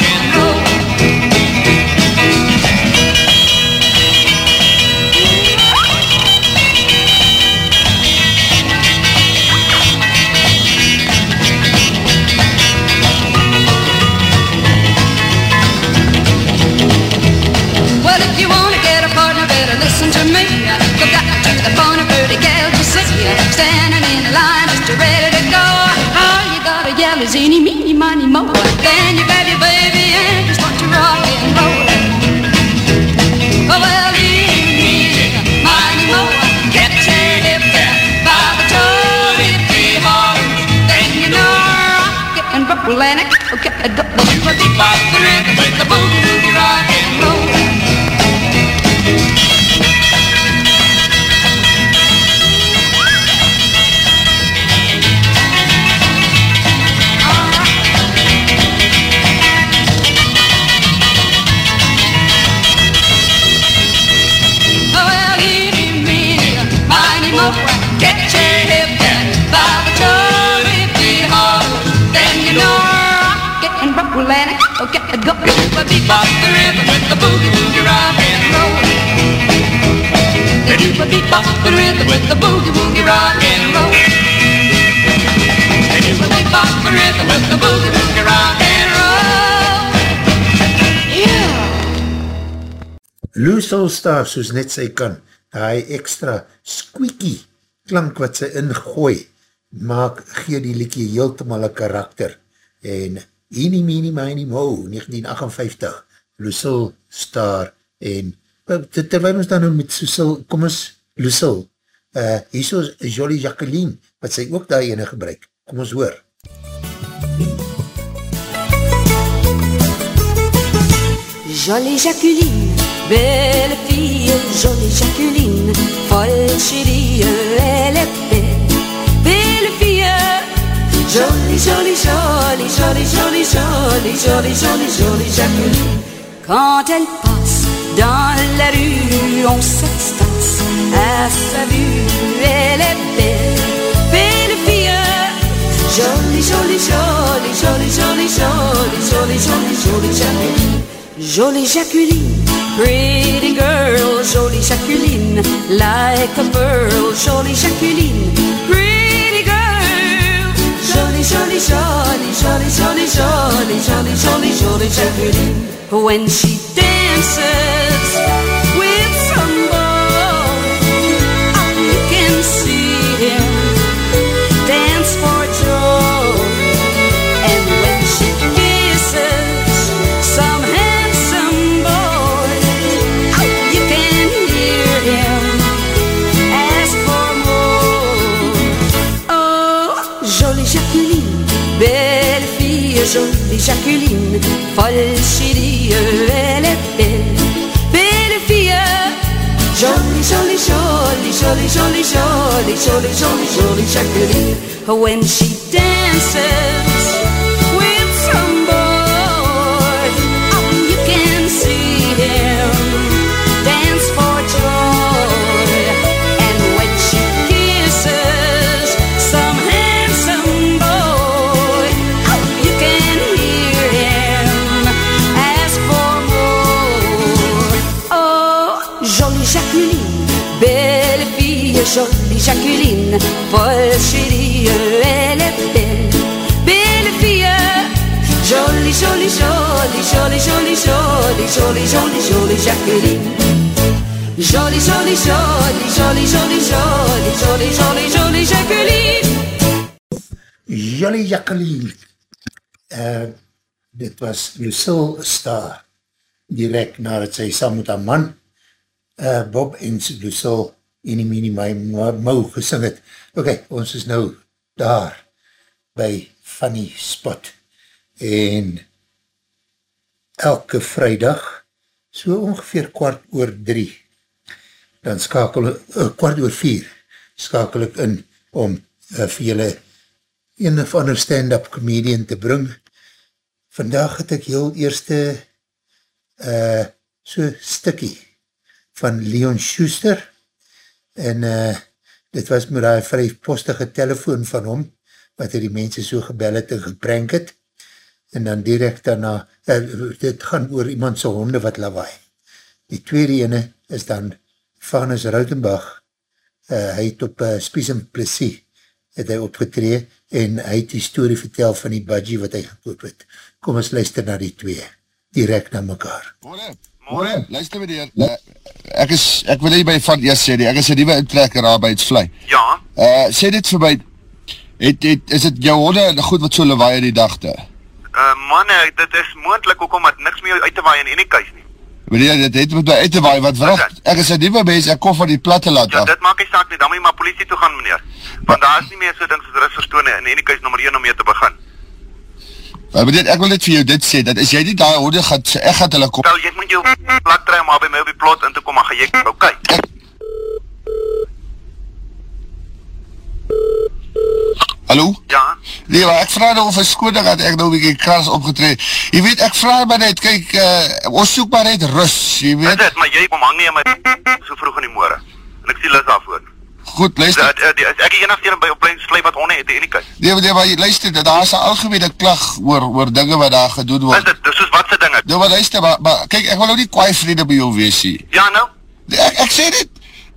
you yell is eeny, meeny, miny, mo. Then you grab your baby and just want to rock and roll. Oh, well, eeny, meeny, miny, mo. Get your hip by the toe if he hollers. Then you know rock and roll and it. Okay, go. You a beat by Go. But bebop the rhythm with the boogie woogie rock and roll. You a bebop the rhythm with the boogie woogie rock and roll. You a bebop the rhythm with the boogie woogie rock and roll. Yeah. Lucille Star, soos net sy kan, die extra squeaky klank wat sy ingooi, maak, gee die liekie heeltemal een karakter. En Eenie Meenie Miny Mo, 1958, Lucille Star, en ter- terwijl ons dan nou met Lucille, kom ons, Lucille, uh, hier so is Jolie Jacqueline, wat sy ook daar ene gebruik. Kom ons hoor. Jolie Jacqueline, belle fille, jolie Jacqueline, folle chérie, elle est belle. Jolie, jolie, jolie, jolie, jolie, jolie, jolie, jolie, jolie Jacqueline. Quand elle passe dans la rue, on s'extase à sa vue, elle est belle, belle fille. Jolie, jolie, jolie, jolie, jolie, jolie, jolie, jolie, jolie Jacqueline. jolie Jacqueline. Pretty girl, jolie Jacqueline. Like a pearl, jolie Jacqueline. Pretty jolie, jolie, jolie, jolie, jolie, jolie, jolie, jolie, jolie Jacqueline. When she dances jolie Jacqueline, folle chérie, elle est belle, belle fille. Jolie, jolie, jolie, jolie, jolie, jolie, jolie, jolie, jolie Jacqueline. When she dances jolie, jolie, jolie, jolie, jolie, Jacqueline. Jolie, jolie, jolie, jolie, jolie, jolie, jolie, jolie, jolie Jacqueline. Jolie Jacqueline. Uh, dit was Lucille Star, direct nadat sy saam met haar man, uh, Bob en Lucille, enie mini my mou gesing het. Ok, ons is nou daar, by Funny Spot, en elke vrijdag, so ongeveer kwart oor drie, dan skakel, uh, kwart oor vier, skakel ek in, om uh, vir julle een of ander stand-up comedian te bring. Vandaag het ek heel eerste uh, so stikkie van Leon Schuster en uh, dit was met die vrypostige telefoon van hom wat hy die mense so gebel het en geprank het en dan direct daarna uh, dit gaan oor iemand sy honde wat lawaai. Die tweede ene is dan Vanus Rautenbach uh, hy het op uh, Spies en Plessis het hy opgetree en hy het die story vertel van die budgie wat hy gekoop het. Kom ons luister na die twee, direct na mekaar. Morgen, morgen, luister my die uh, ek is, ek wil nie by van eers sê die, ek is een nieuwe intrekker daar by het vlui. Ja, Uh, sê dit vir my, het, het, is het jou honde goed wat so lawaai in die dagte? Uh, manne, dit is moendlik hoekom het niks meer uit te waai in enie kuis nie. Meneer, dit het met my uit te waai, wat vraag, ek is een nieuwe mens, ek kom van die platte laat Ja, af. dit maak nie saak nie, dan moet jy maar politie toe gaan, meneer. Want daar is nie meer so ding soos rustverstone in enie kuis nummer 1 om mee te begin. Maar meneer, ek wil net vir jou dit sê, dat as jy nie die honde gaat, ek gaat hulle kom, Tel, jy moet jou plat om maar by my op die plot in te kom, maar gaan jy, oké. Hallo? Ja, Nee, maar ek vraag nou of een skoning dat ek nou een beetje kras opgetreed. Jy weet, ek vraag maar net, kyk, uh, ons soek maar net rust, jy is weet. dit, maar jy kom hang nie in my so vroeg in die moore. En ek sien lus daarvoor. Goed, luister. Dat, uh, die, is ek die enigste een by op plein slui wat honde het in enie kuis. Nee, maar, nee, maar luister, daar is een algemene klag oor, oor dinge wat daar gedoen Is word. dit, dis soos wat se dinge? Nee, maar luister, maar, maar kyk, ek wil nou nie kwaai vriende by jou wees nie. Ja, nou? Nee, Ek, ek sê dit,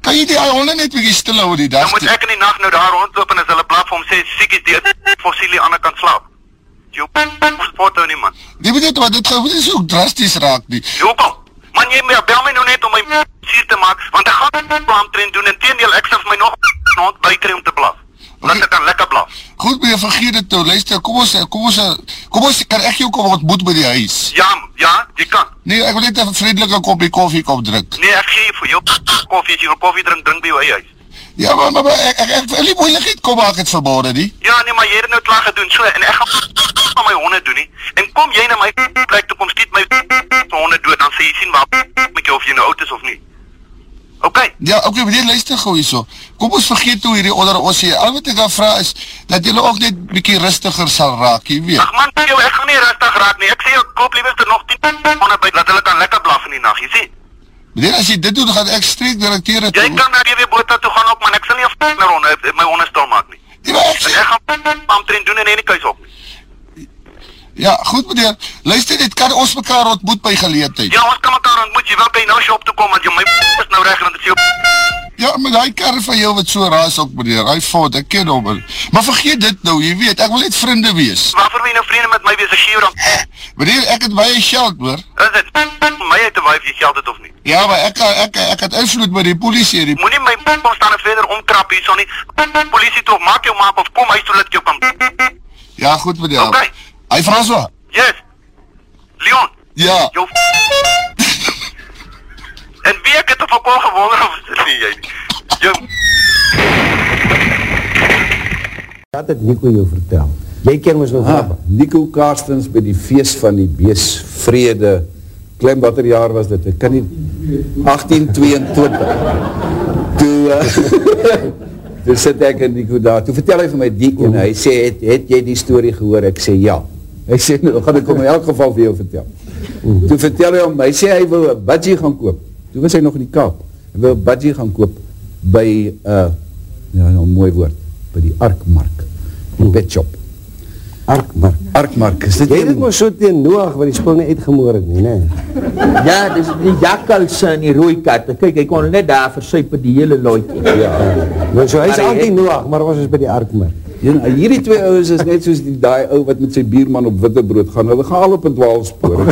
kan jy die honde net bietjie stil hou die Dan dag? moet ek in die nacht nou daar rondloop en as hulle blaf hom sê, siekies die fossiel die ander kan slaap. Jy foto nie man. Nee, maar dit, maar dit gaan nie so drasties raak nie. Jy hoekom? Man, jy my- bel my nou net om my sier te maak, want ek gaan blamtrain doen, en teendeel, ek sal vir my nog hond bykry om te blaf. Dat ek kan lekker blaf. Goed, maar vergeet dit nou, luister, kom ons, kom ons, kom ons, kan ek jou kom ontmoet by die huis? Ja, ja, jy kan. Nee, ek wil net een vriendelike kopie koffie kom drink. Nee, ek gee vir jou koffie, as jy wil koffie drink, drink by jou eie huis. Ja, maar, maar, maar ek, ek, ek wil nie moeilijkheid kom maak het verboden, nie. Ja, nee, maar jy het dit nou klaar gedoen, so, en ek gaan van my honde doen nie. En kom jy na my plek toe kom, skiet my honde dood, dan sê jy sien waar met jou of jy nou oud is of nie. Ok, Ja, oké, okay, meneer, luister gauw hierso. Kom ons vergeet hoe hierdie onder ons hier. Al wat ek gaan vraag is, dat julle ook net bykie rustiger sal raak, jy weet. ag man, jou, ek gaan nie rustig raak nie. Ek sê jou koop liewer nog 10 honde by, dat hulle kan lekker blaf in die nacht, jy sien. Meneer, as jy dit doen, gaan ek streek directeer het. Jy kan naar die boot toe gaan ook, man. Ek sal nie of my honde, my honde stil maak nie. Ja, ek sê, ek gaan amtrend doen en nie kuis op nie. Ja, goed meneer. Luister net, kan ons mekaar ontmoet by geleentheid? Ja, ons kan mekaar ontmoet. Jy wil by nou shop toe kom want jy my is nou reg en dit is jou Ja, maar die kar van jou wat so raas ook meneer, hy fout, ek ken hom. Maar vergeet dit nou, jy weet, ek wil net vriende wees. Waarvoor wil jy nou vriende met my wees as jy dan Meneer, ek het baie geld hoor. Is dit my uit te wyf jy geld dit of nie? Ja, maar ek ek ek het invloed by die polisie die Moenie my kom staan en verder omkrap hierso nie. Polisie toe maak jou maak of kom huis toe laat ek jou kan. Ja, goed meneer. Okay. Hy François. Yes. Leon. Ja. Jou En wie ek het op alkohol gewonder of dit nie jy nie. Jou Wat het Nico jou vertel? Jy ken ons nog Ah, Nico Karstens by die feest van die bees vrede klein wat er jaar was dit, ek kan nie 1822 toe uh, toe sit ek en Nico daar, toe vertel hy vir my die en hy sê, het, het jy die story gehoor, ek sê ja, hy sê, nou gaan ek om in elk geval vir jou vertel toe vertel hy om, hy sê hy wil een budgie gaan koop, toe was hy nog in die kaap hy wil een budgie gaan koop by uh, ja, nou mooi woord by die Arkmark die pet shop Arkmark. Arkmark, is dit Jy het maar so teen Noach wat die spul nie uitgemoor het nie, nee. Ja, dis die jakkalse en die rooi katte. Kyk, hy kon net daar versuip die hele loitjie. Ja. Nou so hy is anti-Noach, maar ons is by die Arkmark. Ja, hierdie twee ouwens is net soos die daai ou wat met sy bierman op witte brood gaan. Hulle gaan al op een dwaalspoor.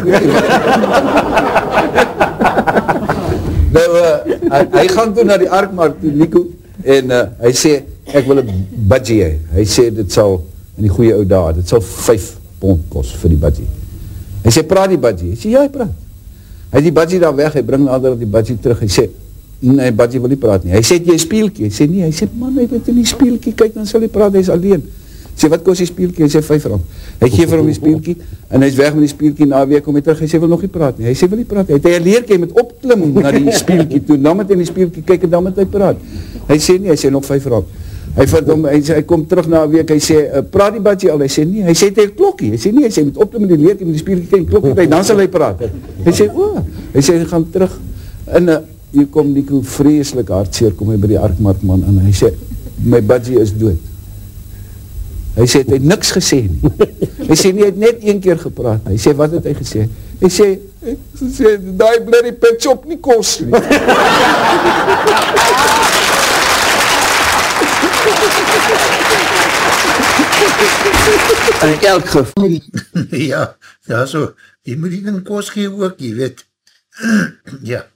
nou, uh, hy, hy gaan toe na die Arkmark toe, Nico, en uh, hy sê, ek wil een budgie hee. Hy sê, dit sal, in die goeie oude daad, dit sal 5 pond kost vir die budgie. Hy sê, praat die budgie. Hy sê, ja, hy praat. Hy die budgie daar weg, hy bring nader die budgie terug, hy sê, nee, budgie wil nie praat nie. Hy sê, jy een spielkie? Hy sê, nee, hy sê, man, hy het in die spielkie, kyk, dan sal hy praat, hy is alleen. Sê, wat kost die spielkie? Hy sê, 5 rand. Hy geef vir hom die spielkie, en hy is weg met die spielkie, na week kom hy terug, hy sê, wil nog nie praat nie. Hy sê, wil nie praat nie. Hy het hy leerkie, hy moet opklim na die spielkie toe, dan moet hy in die spielkie kyk, en dan moet hy praat. Hy sê, nee, hy sê, nog 5 rand. Hy vat hom, hy, sê, hy kom terug na 'n week, hy sê, uh, praat die badjie al? Hy sê, nee, hy sê, 'n klokkie? Hy sê, nee, hy sê, met opklim met die leerkie, met die spierkie, kyk, klokkie, by, dan sal hy praat. Hy sê, o, hy sê, hy gaan terug, en uh, hier kom Nico vreselik hartseer, kom hy by die arkmarkman, en hy sê, my badjie is dood. Hy sê, het hy niks gesê nie. Hy sê, nee, hy het net een keer gepraat. Hy sê, wat het hy gesê? Hy sê, hy sê, die blurry pet shop nie kost nie. In elk geval. ja, ja so, jy moet die ding kost gee ook, jy weet. ja.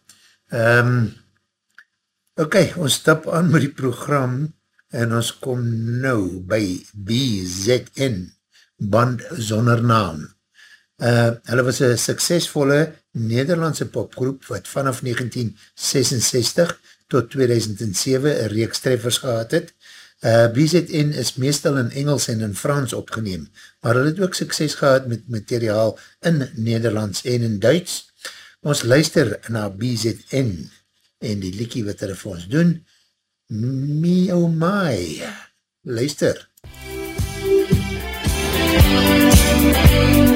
Um, ok, ons stap aan met die program en ons kom nou by BZN, Band Zonder Naam. Uh, hulle was een suksesvolle Nederlandse popgroep wat vanaf 1966 tot 2007 een reeks treffers gehad het. Uh, BZN is meestal in Engels en in Frans opgeneem, maar hulle het ook sukses gehad met materiaal in Nederlands en in Duits. Ons luister na BZN en die liekie wat hulle vir ons doen, Me Oh My. Luister. Traveled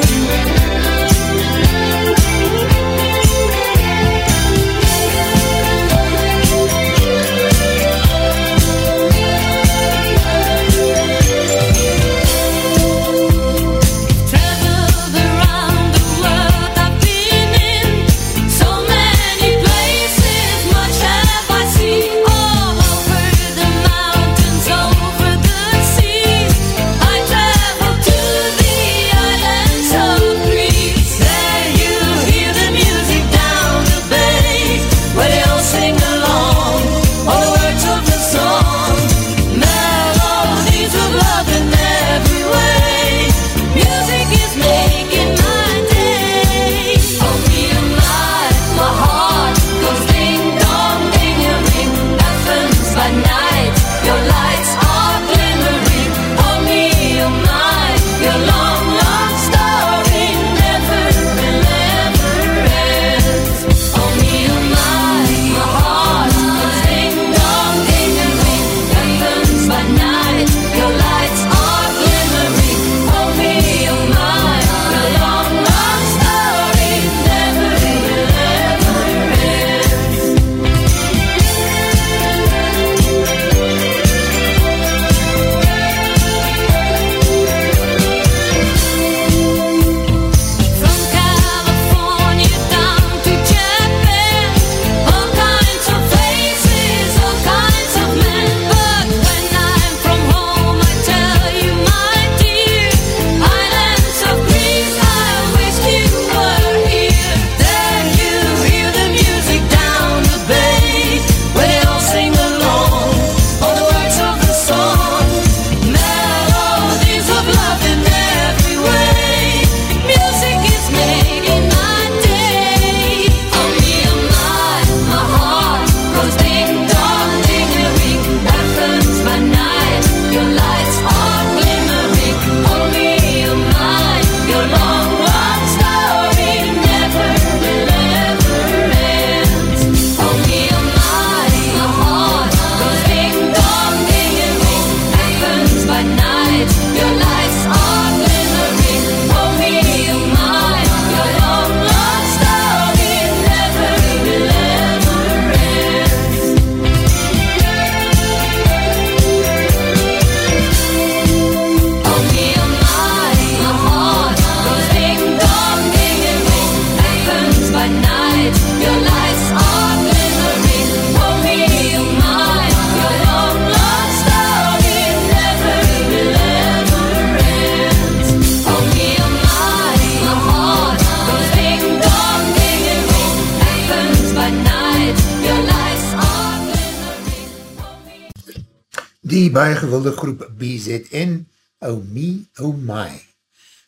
BZN, Oh Me, Oh My.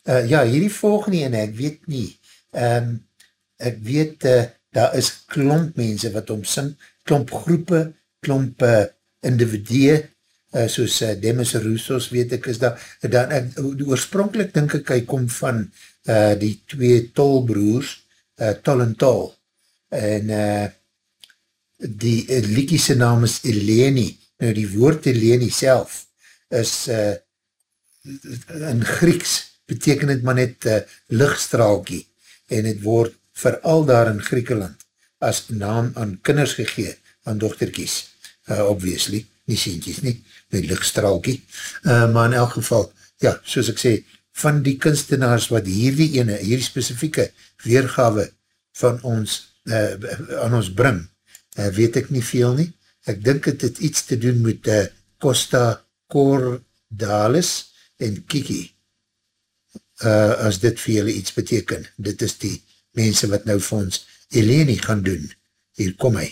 Uh, ja, hierdie volgende ene, ek weet nie, um, ek weet, uh, daar is klomp mense wat omsing, klomp groepe, klomp uh, individue, uh, soos uh, Demis Roussos, weet ek, is daar, daar ek, oorspronkelijk denk ek, hy kom van uh, die twee tolbroers, uh, Tol en Tol, en uh, die uh, liekiese naam is Eleni, nou die woord Eleni self, is uh, in Grieks, beteken het maar net uh, lichtstraalkie, en het word vooral daar in Griekenland, as naam aan kinders gegee, aan dochterkies, uh, obviously, nie sientjies nie, met lichtstraalkie, uh, maar in elk geval, ja, soos ek sê, van die kunstenaars wat hierdie ene, hierdie specifieke weergawe van ons, uh, aan ons bring, uh, weet ek nie veel nie, ek dink het het iets te doen met uh, Costa Cordalis en Kiki, uh, as dit vir julle iets beteken. Dit is die mense wat nou vir ons Eleni gaan doen. Hier kom hy.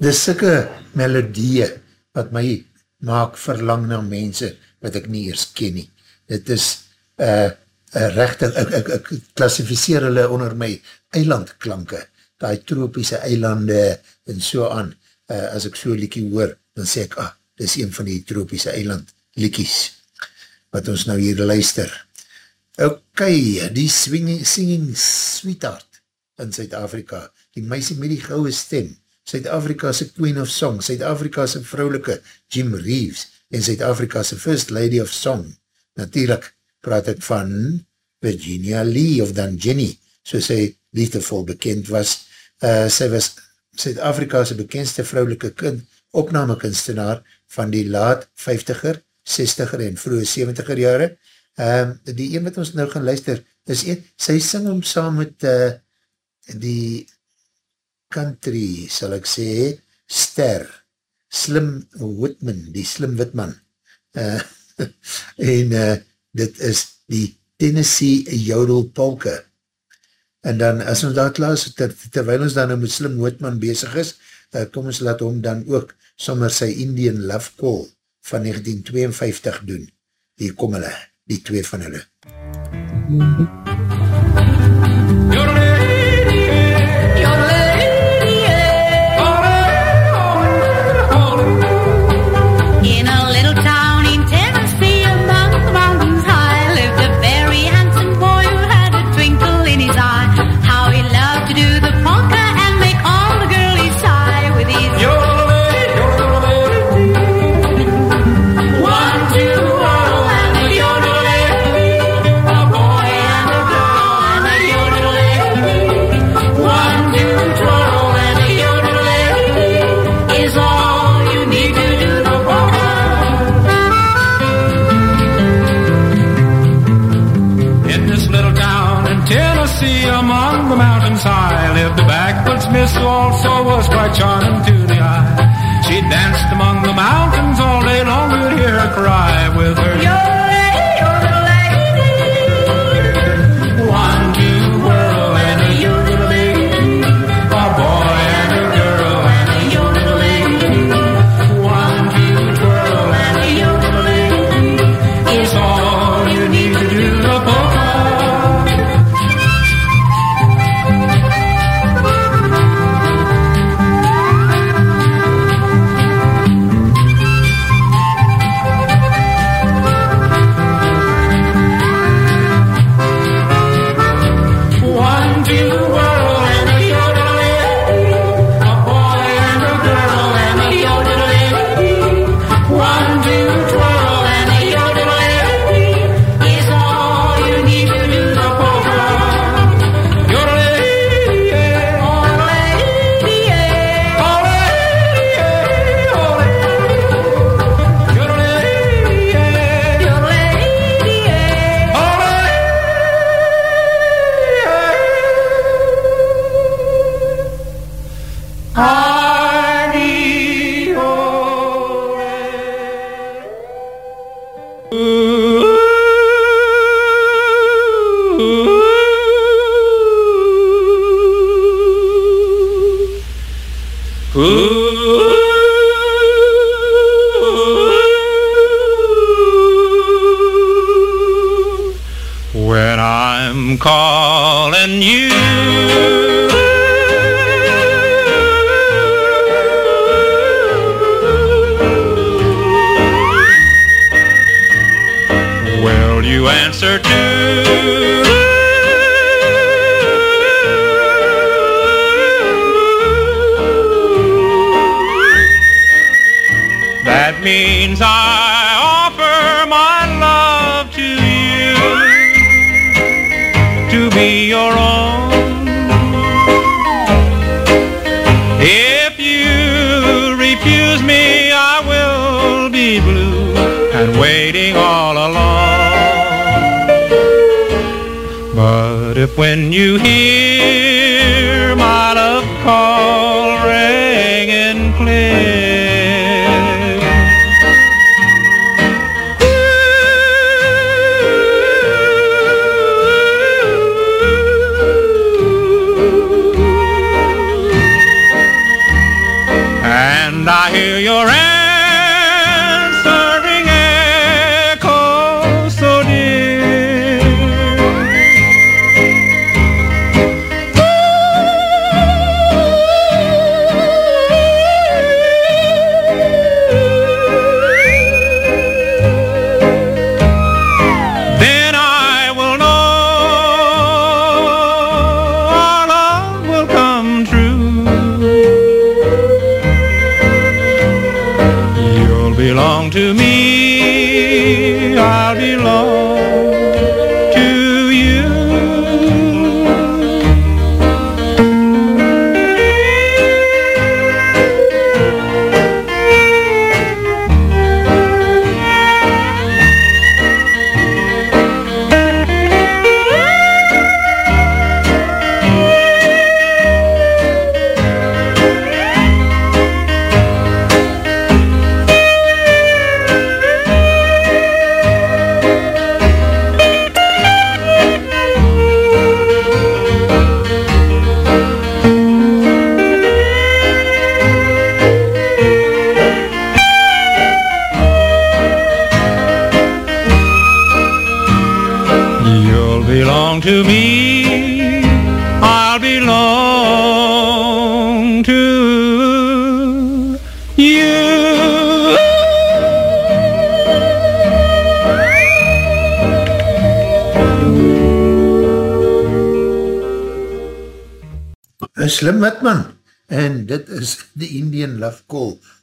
Dis sikke melodie wat my maak verlang na mense wat ek nie eers ken nie. Dit is uh, uh, rechtig, ek, ek, ek klassificeer hulle onder my eilandklanke, die tropiese eilande en so aan. Uh, as ek so liekie hoor, dan sê ek, ah, dis een van die tropiese eiland liekies, wat ons nou hier luister. Ok, die swinging, singing sweetheart in Zuid-Afrika, die meisie met die gouwe stem, Suid-Afrika se Queen of Song, Suid-Afrika se vrouwelike Jim Reeves en Suid-Afrika se First Lady of Song. Natuurlijk praat ek van Virginia Lee of dan Jenny, so sy liefdevol bekend was. Uh, sy was Suid-Afrika se bekendste vrouwelike kind, opnamekunstenaar van die laat 50er, 60er en vroege 70er jare. Um, die een wat ons nou gaan luister is een, sy sing om saam met uh, die country, sal ek sê, ster, Slim Whitman, die Slim Whitman, uh, eh, en uh, dit is die Tennessee Jodel Polke, en dan as ons daar klaar is, ter, terwijl ons dan nou met Slim Whitman bezig is, uh, kom ons laat hom dan ook sommer sy Indian Love Call van 1952 doen. Hier kom hulle, die twee van hulle. Jodel! If when you hear my love call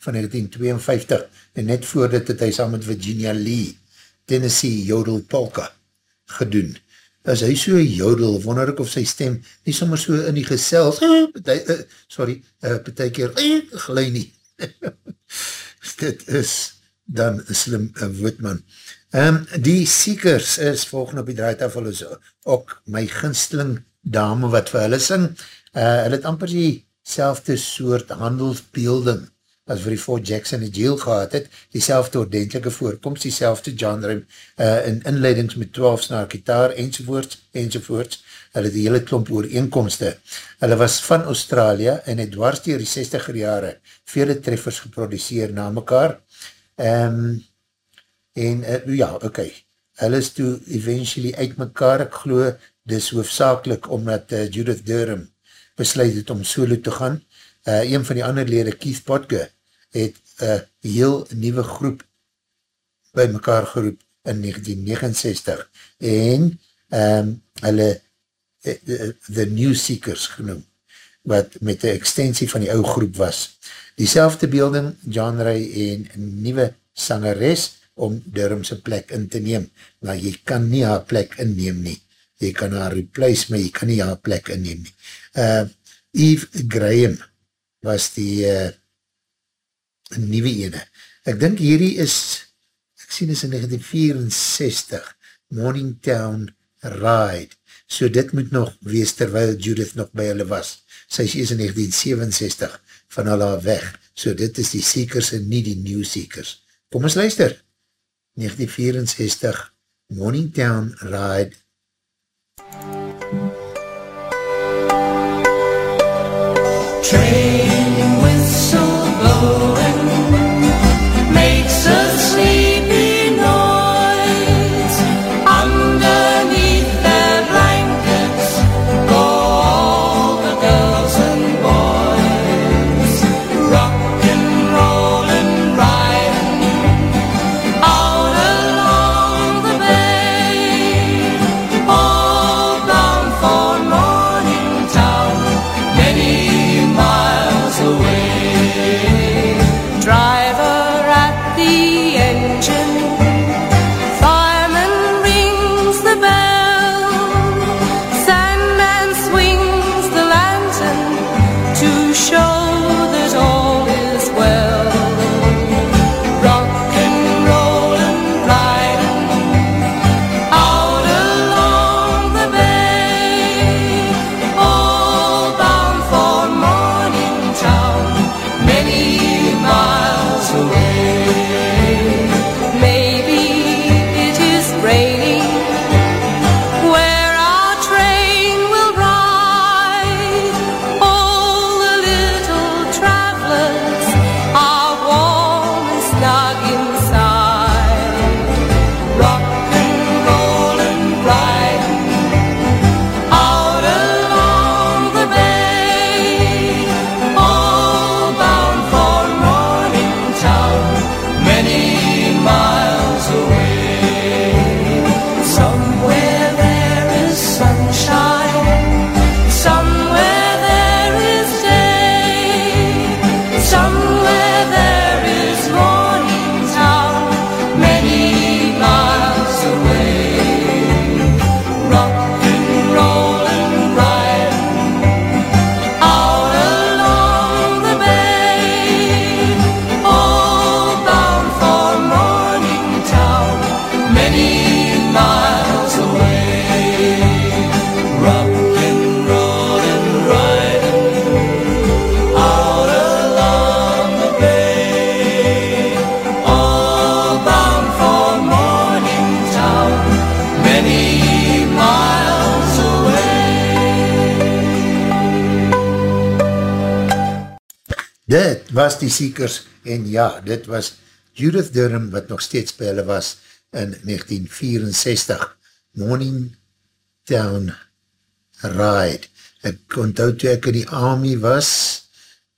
van 1952, en net voor dit het hy saam met Virginia Lee, Tennessee Jodel Polka, gedoen. As hy so jodel, wonder ek of sy stem nie sommer so in die gesels, uh, partij, uh, sorry, uh, partij keer, uh, gelei nie. dit is dan slim uh, witman. Um, die Seekers is volgende op die draaitafel is ook my ginsteling dame wat vir hulle sing. Uh, hulle het amper die selfde soort handelsbeelding as vir die Fort Jackson en Jill gehad het, die selfde ordentelike voorkomst, die selfde genre uh, in inleidings met 12 snaar gitaar, enzovoorts, enzovoorts, hulle die hele klomp ooreenkomste. Hulle was van Australië en het dwars dier die 60er jare vele treffers geproduceer na mekaar. Um, en uh, ja, okay. hulle is toe eventually uit mekaar, ek glo, dis hoofdzakelik omdat uh, Judith Durham besluit het om solo te gaan. Uh, een van die ander lede, Keith Potke, het een heel nieuwe groep by mekaar geroep in 1969 en um, hulle uh, The New Seekers genoem, wat met die extensie van die ou groep was. Diezelfde beelding, genre en nieuwe sangeres om Durhamse plek in te neem, maar jy kan nie haar plek inneem nie. Jy kan haar replace, maar jy kan nie haar plek inneem nie. Uh, Eve Graham was die uh, nieuwe ene. Ek dink hierdie is, ek sien is in 1964, Morningtown Ride. So dit moet nog wees terwyl Judith nog by hulle was. Sy is in 1967 van hulle weg. So dit is die Seekers en nie die New Seekers. Kom ons luister. 1964, Morningtown Ride. Train die Seekers en ja, dit was Judith Durham wat nog steeds by hulle was in 1964 Morning Town Ride. Ek onthou toe ek in die army was,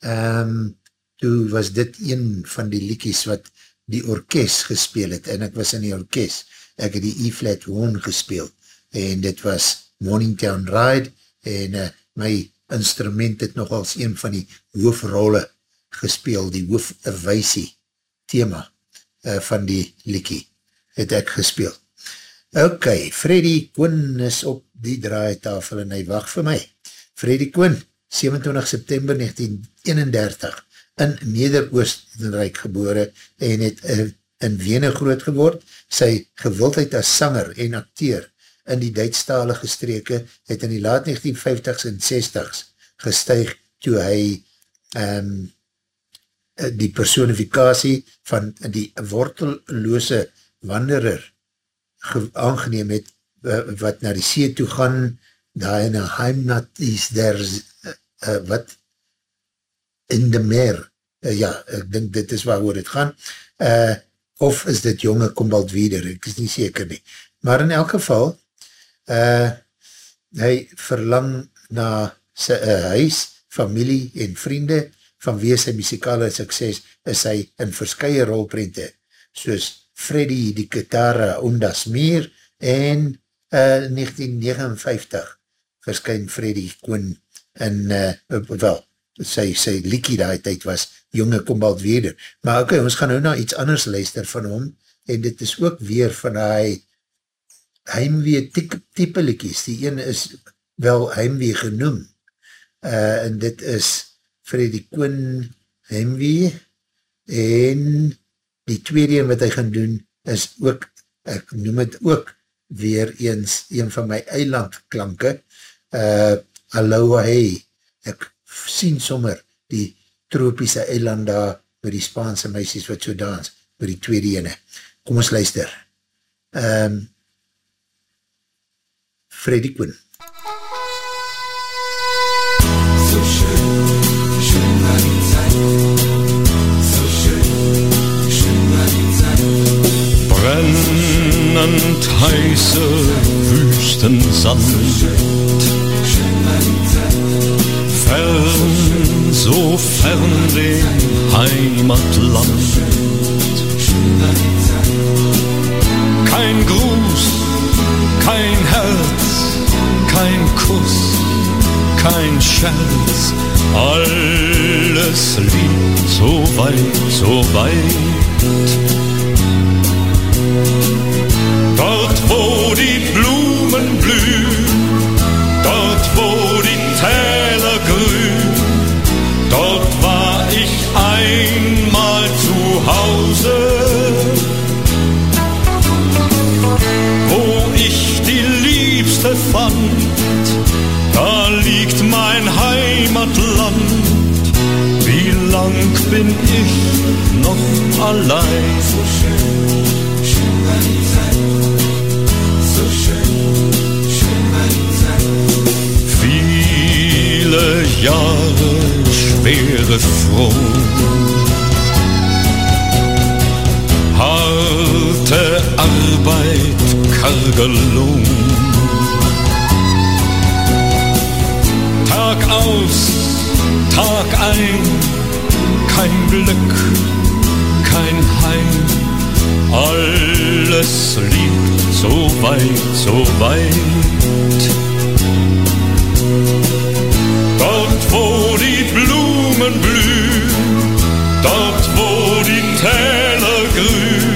um, toe was dit een van die liekies wat die orkest gespeel het, en ek was in die orkest, ek het die E-flat horn gespeel, en dit was Morning Town Ride, en uh, my instrument het nog als een van die hoofrolle gespeel, die hoofwijsie thema uh, van die liekie, het ek gespeel. Ok, Freddy Quinn is op die draaitafel en hy wacht vir my. Freddy Quinn, 27 September 1931, in Neder-Oostenrijk gebore en het uh, in Wene groot geword. Sy gewildheid as sanger en acteur in die Duitsstalige streke het in die laat 1950s en 60s gestuig toe hy um, die personifikatie van die wortelloose wanderer aangeneem het wat na die see toe gaan daar in een heimnat is daar uh, wat? In de meer. Uh, ja, ek dink dit is waar het gaan. Uh, of is dit jonge Kombald Weder, ek is nie seker nie. Maar in elk geval uh, hy verlang na sy uh, huis, familie en vriende, vanweer sy muzikale sukses is hy in verskye rolprente, soos Freddy die Kitara Ondas Meer en uh, 1959 verskyn Freddy Koon in, uh, wel, sy, sy liekie die tyd was Jonge Kombald Weder. Maar ok, ons gaan nou na iets anders luister van hom en dit is ook weer van hy heimwee type liekies. Die ene is wel heimwee genoem uh, en dit is Freddy Koon heimwee en die tweede wat hy gaan doen is ook, ek noem het ook weer eens een van my eilandklanke uh, Aloha Hey ek sien sommer die tropiese eiland daar met die Spaanse meisjes wat so dans met die tweede ene. Kom ons luister. Um, Freddy Quinn. Zeit. Fern, so fern dem Heimatland. Kein Gruß, kein Herz, kein Kuss, kein Scherz, alles liegt so weit, so weit. Dort, wo die Blumen bin ich noch allein? So schön, schön war die Zeit. So schön, schön war die Zeit. Viele Jahre schwere Front. Harte Arbeit, karger Lohn. Tag aus, Tag ein, kein Glück, kein Heim. Alles liegt so weit, so weit. Dort, wo die Blumen blühen, dort, wo die Täler grün,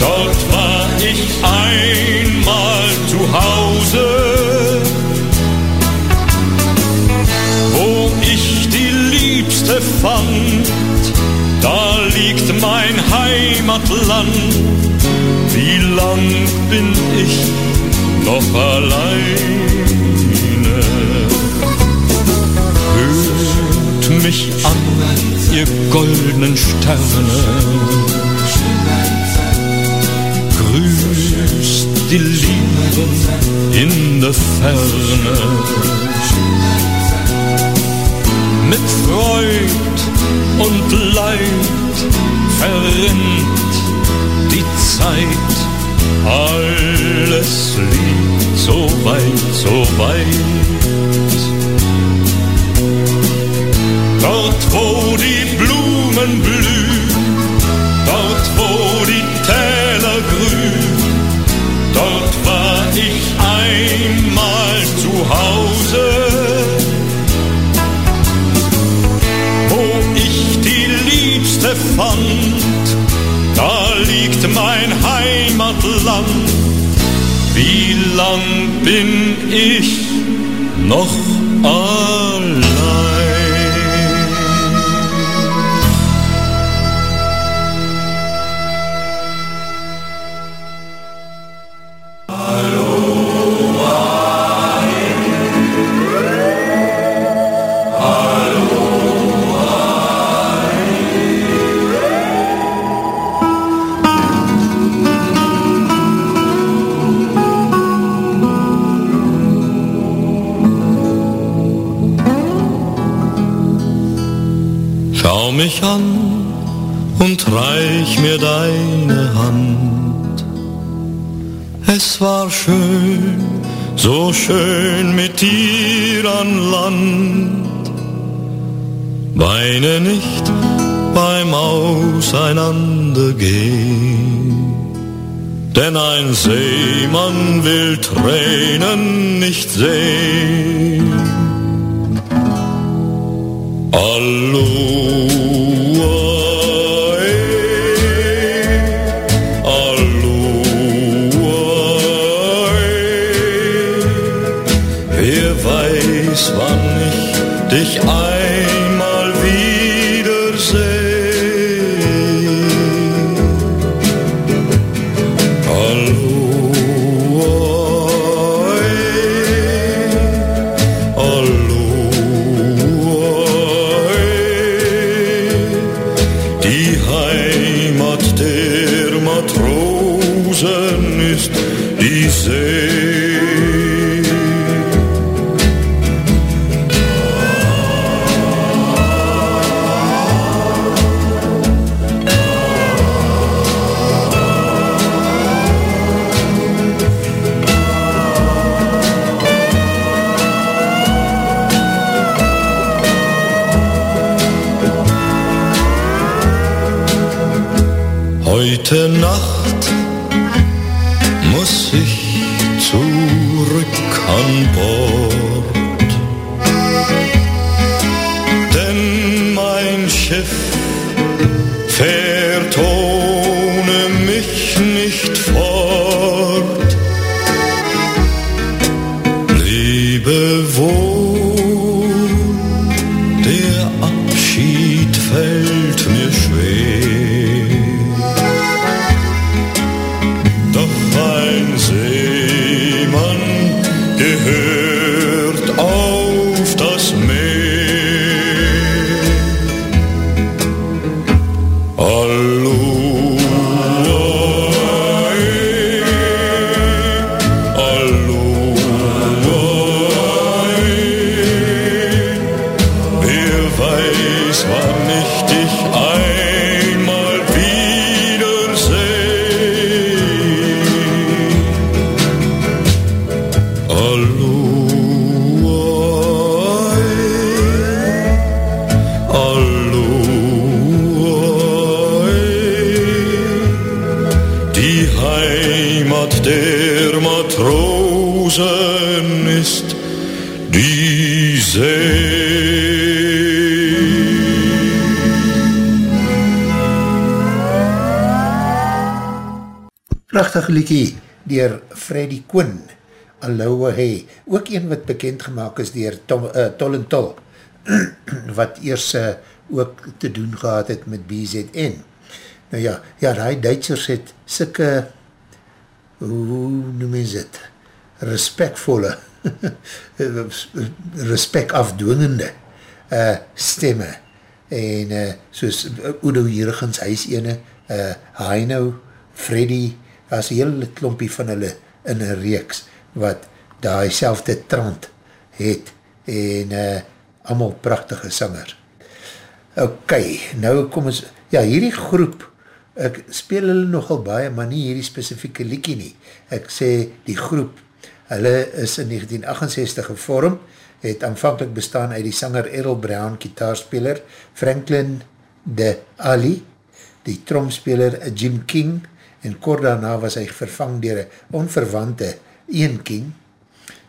dort war ich einmal zu Hause. Liebste fand, da liegt mein Heimatland. Wie lang bin ich noch alleine? Hört mich an, ihr goldenen Sterne. Grüßt die Lieben in der Ferne. Mit Freud und Leid verrinnt die Zeit Alles liegt so weit, so weit. Dort, wo die Blumen blühen, dort, wo die Täler grün, dort war ich einmal zu Hause. Fand, da liegt mein Heimatland. Wie lang bin ich noch denn ein Seemann will Tränen nicht sehen. Aloha, wann ich dich Heute Nacht muss ich zurück an Bord, Prachtige liedje dier Freddie Quinn, Aloha Hey, ook een wat bekend gemaakt is dier Tom, uh, Tol en Tol, wat eers uh, ook te doen gehad het met BZN. Nou ja, ja, die Duitsers het sikke, hoe noem mens het, respectvolle, respect afdwingende uh, stemme, en uh, soos Udo Jurgens, hy is ene, uh, Heino, Freddy, een hele klompie van hulle in een reeks, wat daar selfde trant het, en uh, allemaal prachtige sanger. Ok, nou kom ons, ja, hierdie groep ek speel hulle nogal baie, maar nie hierdie specifieke liekie nie. Ek sê die groep, hulle is in 1968 gevorm, het aanvankelijk bestaan uit die sanger Errol Brown, kitaarspeler, Franklin de Ali, die tromspeler Jim King, en kort daarna was hy vervang dier een onverwante Ian King,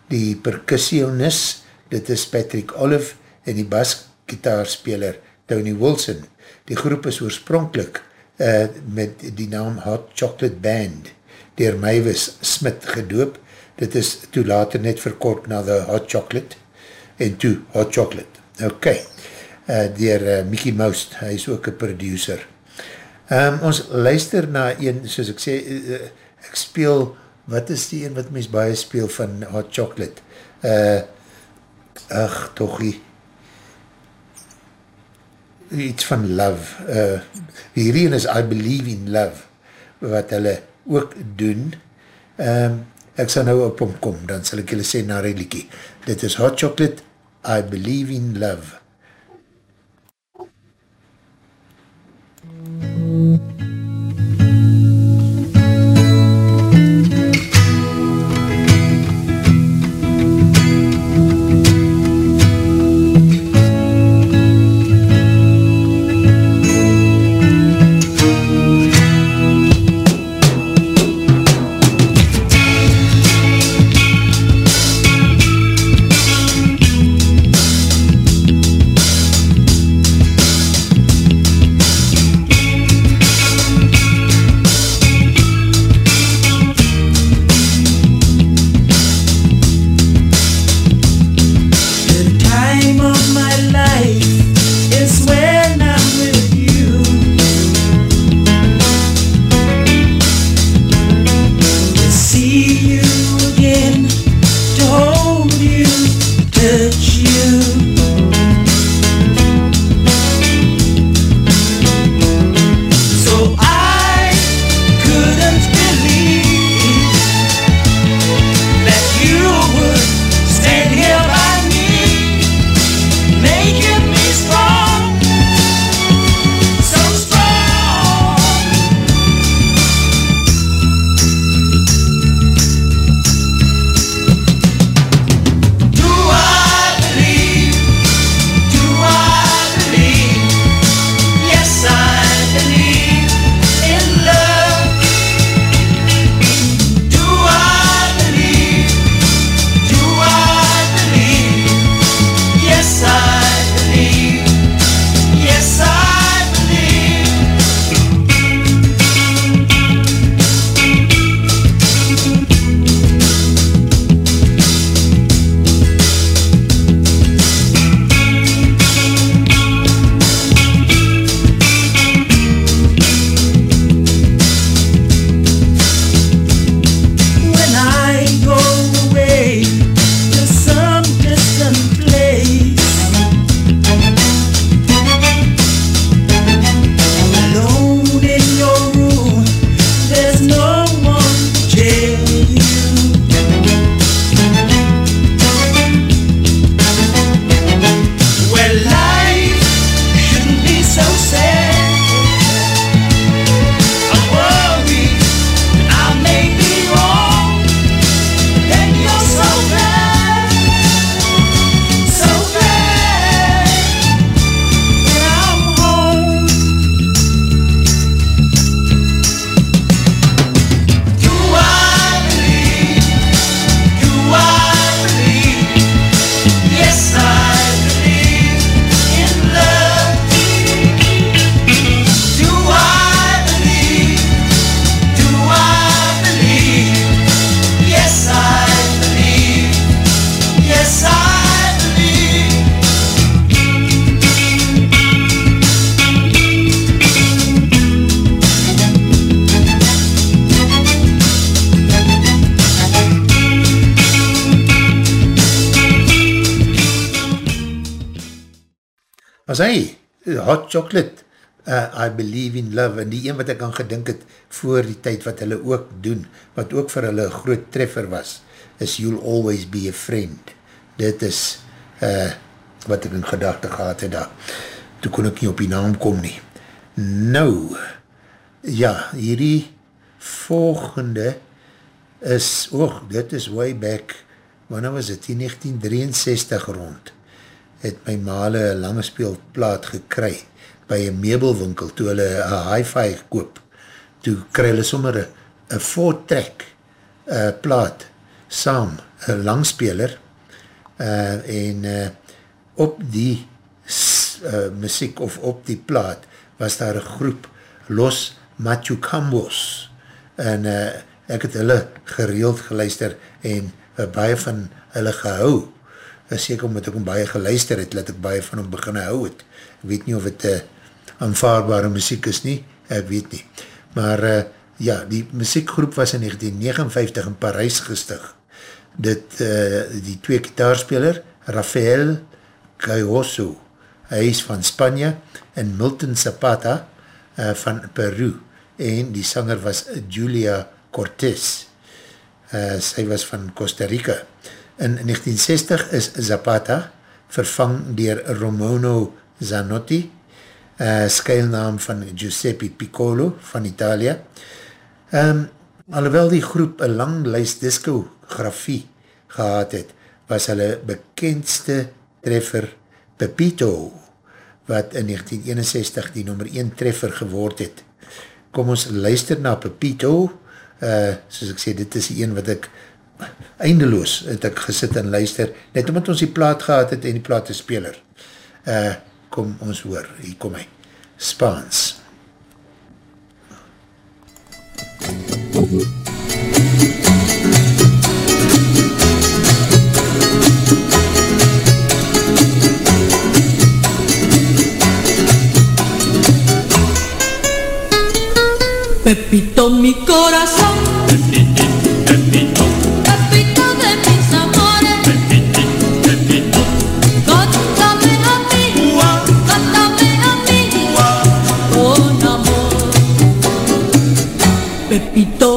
die percussionist, dit is Patrick Olive, en die basgitaarspeler Tony Wilson. Die groep is oorspronkelijk uh, met die naam Hot Chocolate Band, dier Mavis Smith gedoop, dit is toe later net verkort na The Hot Chocolate, en toe Hot Chocolate. Ok, uh, dier uh, Mickey Mouse, hy is ook een producer. Um, ons luister na een, soos ek sê, uh, ek speel, wat is die een wat mens baie speel van Hot Chocolate? Uh, ach, tochie, iets van love. Uh, hierdie een is I Believe in Love, wat hulle ook doen. Um, ek sal nou op hom kom, dan sal ek julle sê na reliekie. Dit is Hot Chocolate, I Believe in Love. 嗯。Love, en die een wat ek aan gedink het voor die tyd wat hulle ook doen, wat ook vir hulle groot treffer was, is You'll Always Be a Friend. Dit is uh, wat ek in gedachte gehad het daar. Toe kon ek nie op die naam kom nie. Nou, ja, hierdie volgende is, oog, dit is way back, wanneer was dit, in 1963 rond, het my male een lange speelplaat gekry, by een meubelwinkel, toe hulle een hi-fi koop, toe kry hulle sommer een, een four-track uh, plaat, saam, een langspeler, uh, en uh, op die uh, muziek, of op die plaat, was daar een groep, Los Machucambos, en uh, ek het hulle gereeld geluister, en uh, baie van hulle gehou, uh, seker omdat ek hom baie geluister het, dat ek baie van hom begin hou het, ek weet nie of het uh, aanvaardbare muziek is nie, ek weet nie, maar uh, ja, die muziekgroep was in 1959 in Parijs gestig, dit, uh, die twee kitaarspeler, Rafael Cayoso, hy is van Spanje, en Milton Zapata uh, van Peru, en die sanger was Julia Cortez. Uh, sy was van Costa Rica. In 1960 is Zapata vervang dier Romano Zanotti, uh, skuilnaam van Giuseppe Piccolo van Italia. Um, alhoewel die groep een lang lijst discografie gehad het, was hulle bekendste treffer Pepito, wat in 1961 die nummer 1 treffer geword het. Kom ons luister na Pepito, uh, soos ek sê, dit is die een wat ek eindeloos het ek gesit en luister, net omdat ons die plaat gehad het en die plaat is speler. Uh, kom ons hoor, hier kom hy. Spaans. Pepito mi corazón. Pepito eres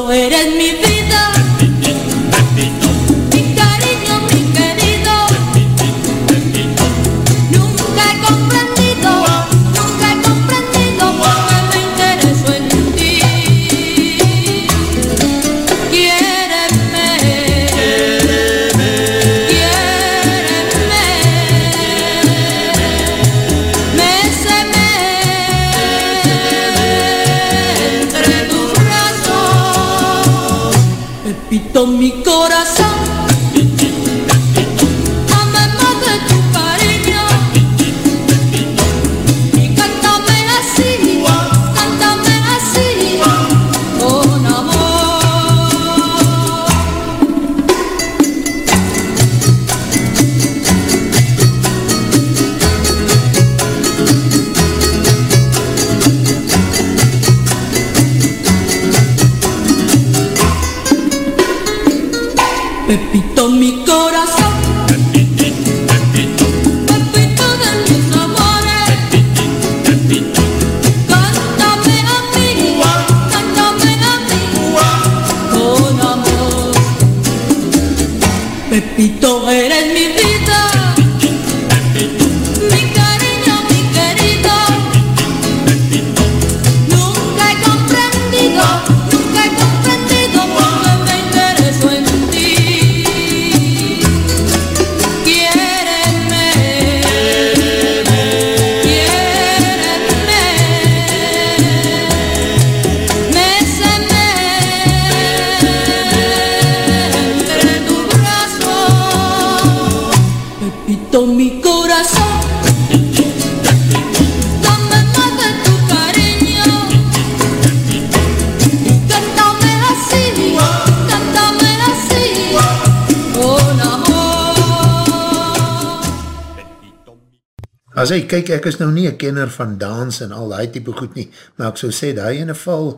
Hy, kyk, ek is nou nie een kenner van dans en al die type goed nie, maar ek sou sê, die ene val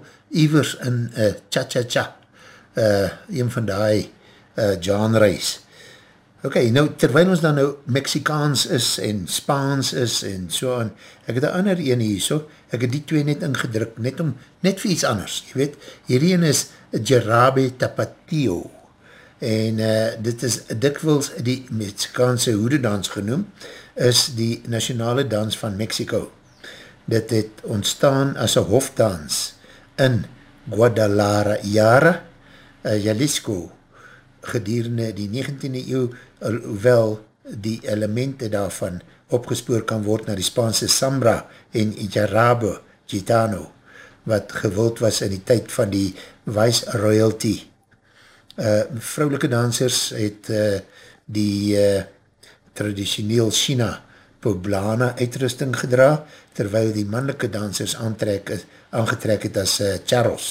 ivers in uh, cha-cha-cha, uh, een van die uh, genres. Ok, nou, terwijl ons dan nou Mexikaans is en Spaans is en so aan, ek het een ander ene hier so, ek het die twee net ingedruk, net om, net vir iets anders, jy weet, hierdie een is Jarabe Tapatio, en uh, dit is dikwils die Mexikaanse hoededans genoem, is die nationale dans van Mexico. Dit het ontstaan as een hofdans in Guadalajara, uh, Jalisco, gedurende die 19e eeuw, hoewel die elemente daarvan opgespoor kan word na die Spaanse Sambra en Jarabo Gitano, wat gewild was in die tyd van die Vice Royalty. Uh, vrouwelike dansers het uh, die uh, traditioneel China poblana uitrusting gedra, terwyl die mannelike dansers aantrek, aangetrek het as uh, charros.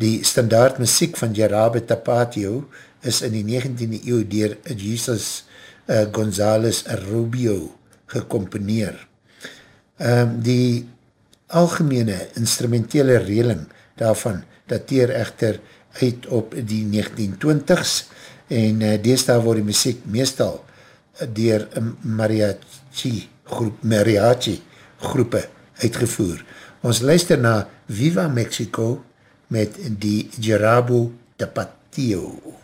Die standaard muziek van Jarabe Tapatio is in die 19e eeuw dier Jesus uh, Gonzales Rubio gecomponeer. Um, die algemene instrumentele reling daarvan dateer echter uit op die 1920s en uh, deesdaal word die muziek meestal dier mariachi, groep, mariachi groepe uitgevoer. Ons luister na Viva Mexico met die Gerabo Tapatio.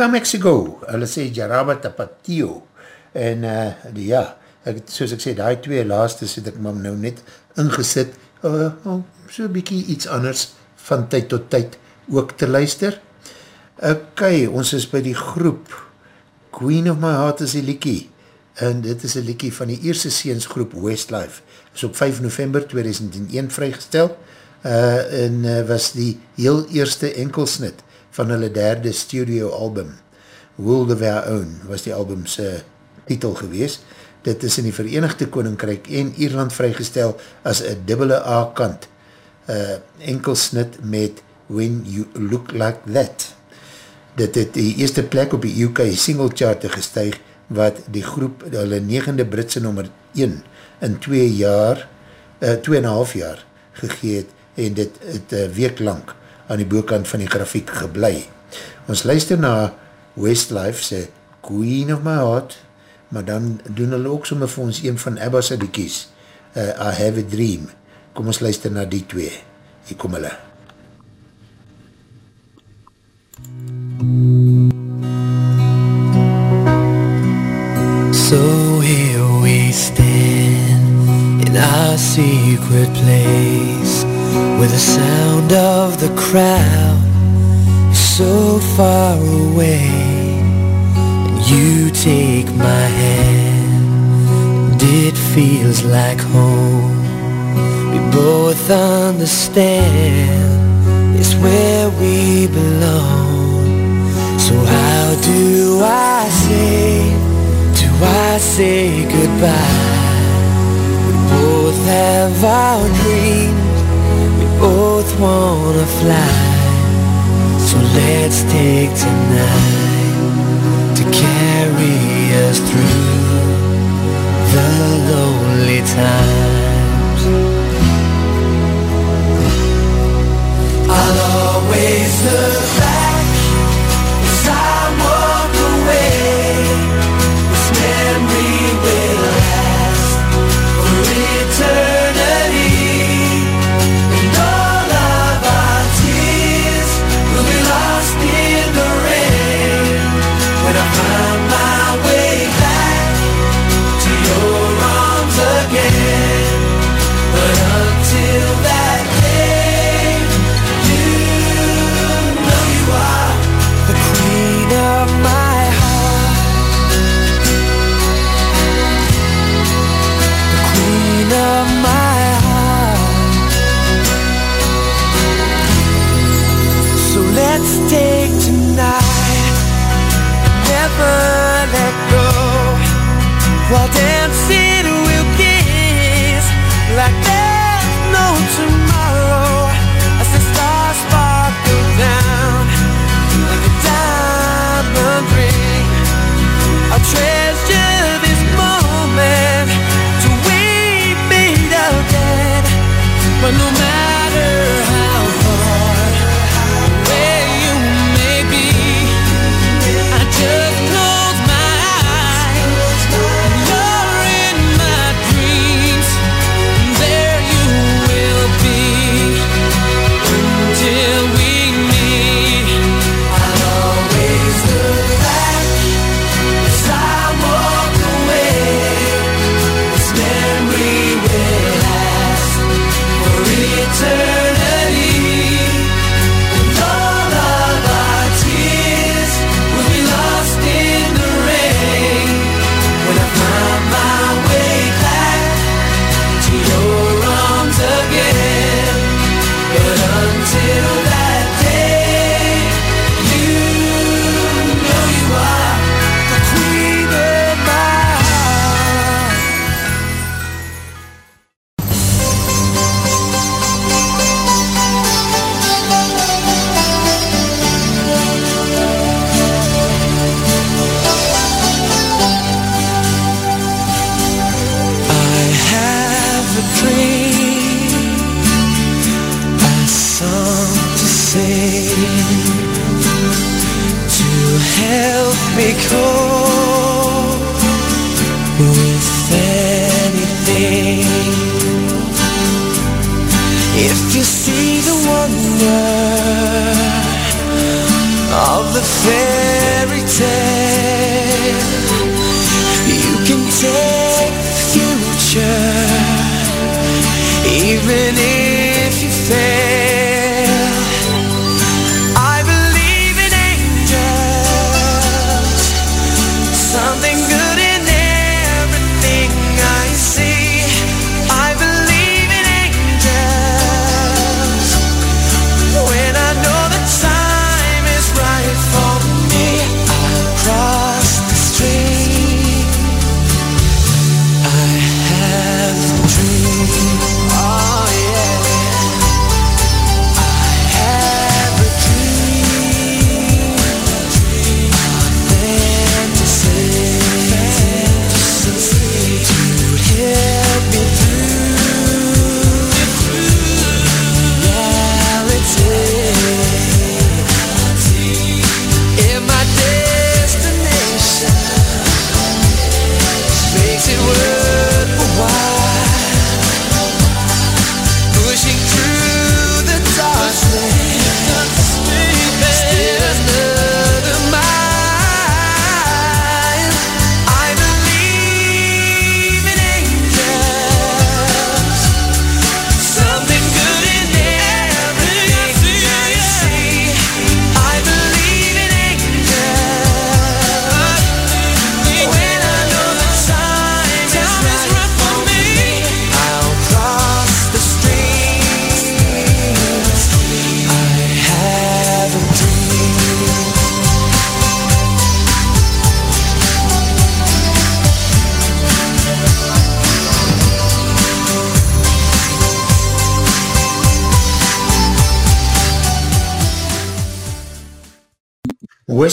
Viva Mexico, hulle sê Jaraba Tapatio, en uh, ja, ek, soos ek sê, die twee laaste het ek maar nou net ingesit, uh, oh, so bykie iets anders van tyd tot tyd ook te luister. Ok, ons is by die groep Queen of My Heart is die liekie, en dit is die liekie van die eerste seensgroep Westlife, is op 5 november 2001 vrygestel, uh, en uh, was die heel eerste enkelsnit van hulle derde studio album. World of Our Own was die albumse titel gewees. Dit is in die Verenigde Koninkrijk en Ierland vrygestel as een dubbele A-kant. Uh, enkelsnit met When You Look Like That. Dit het die eerste plek op die UK single chart gestuig wat die groep hulle negende Britse nummer 1 in 2 jaar, 2,5 uh, jaar gegeet en dit het uh, week lang aan die boekant van die grafiek geblei. Ons luister na Westlife se Queen of My Heart, maar dan doen hulle ook somme vir ons een van Abba's adiekies, uh, I Have a Dream. Kom ons luister na die twee. Hier kom hulle. So here we stand in our secret place With the sound of the crowd so far away. And you take my hand. And it feels like home. We both understand It's where we belong. So how do I say Do I say goodbye? We both have our dreams both wanna fly. So let's take tonight To carry us through The lonely times. I'll always look back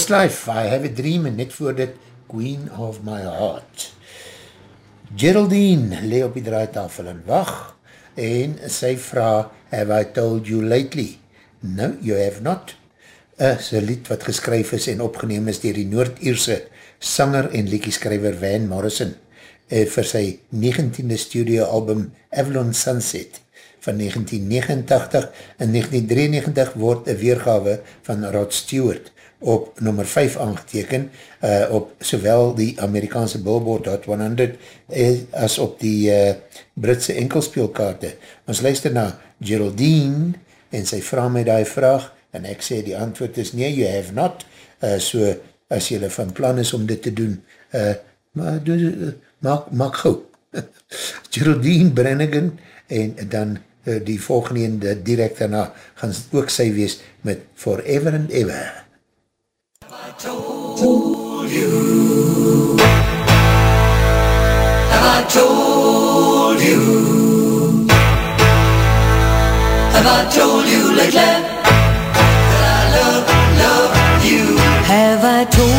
Westlife, I have a dream, en net voor dit, Queen of my heart. Geraldine, lee op die draaitafel en wacht, en sy vraag, have I told you lately? No, you have not. Is een lied wat geskryf is en opgeneem is dier die Noord-Ierse sanger en liedjeskryver Van Morrison eh, vir sy 19e studio album Avalon Sunset van 1989. In 1993 word een weergawe van Rod Stewart op nummer 5 aangeteken uh, op sowel die Amerikaanse Billboard Hot 100 eh, as op die uh, Britse enkelspeelkaarte. Ons luister na Geraldine en sy vraag my die vraag en ek sê die antwoord is nee, you have not. Uh, so as jylle van plan is om dit te doen, uh, maar doen, uh, maak, maak gauw. Geraldine Brannigan en dan uh, die volgende en direct daarna gaan ook sy wees met Forever and Ever. Told you? Have I told you? Have I told you lately that I love, love you? Have I told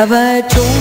have I told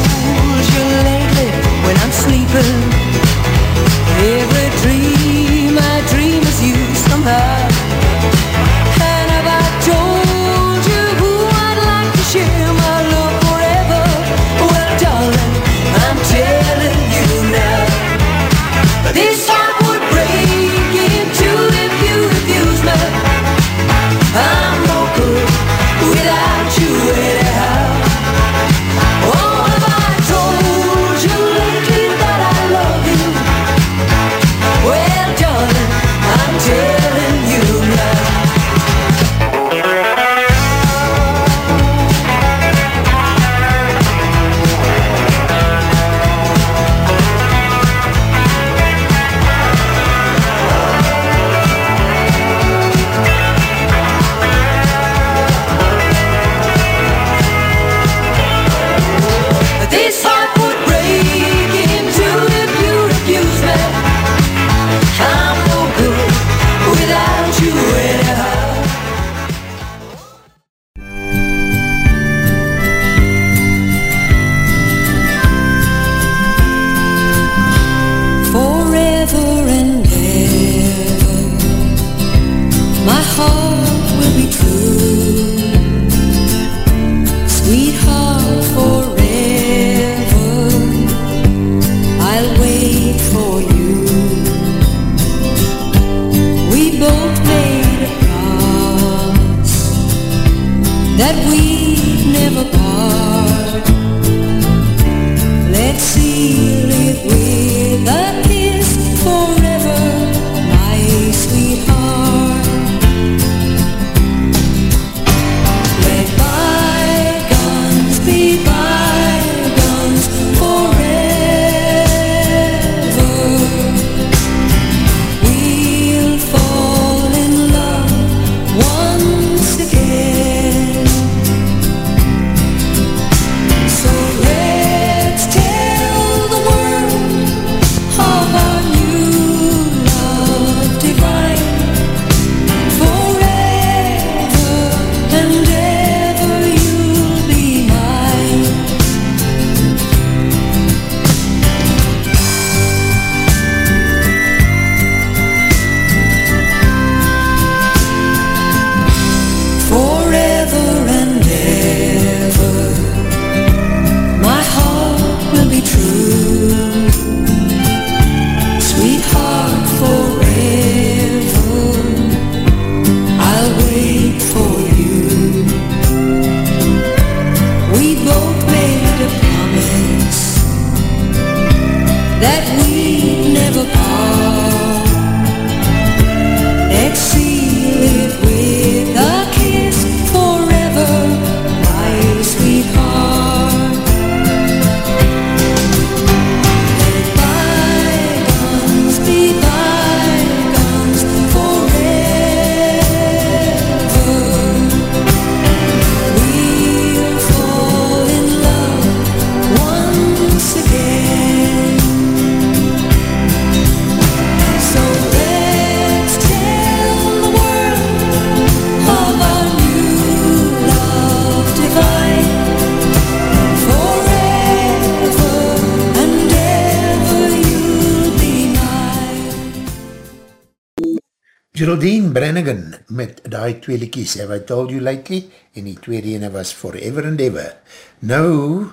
Geraldine Brannigan met die twee liekies, Have I Told You Lately, en die tweede ene was Forever and Ever. Nou,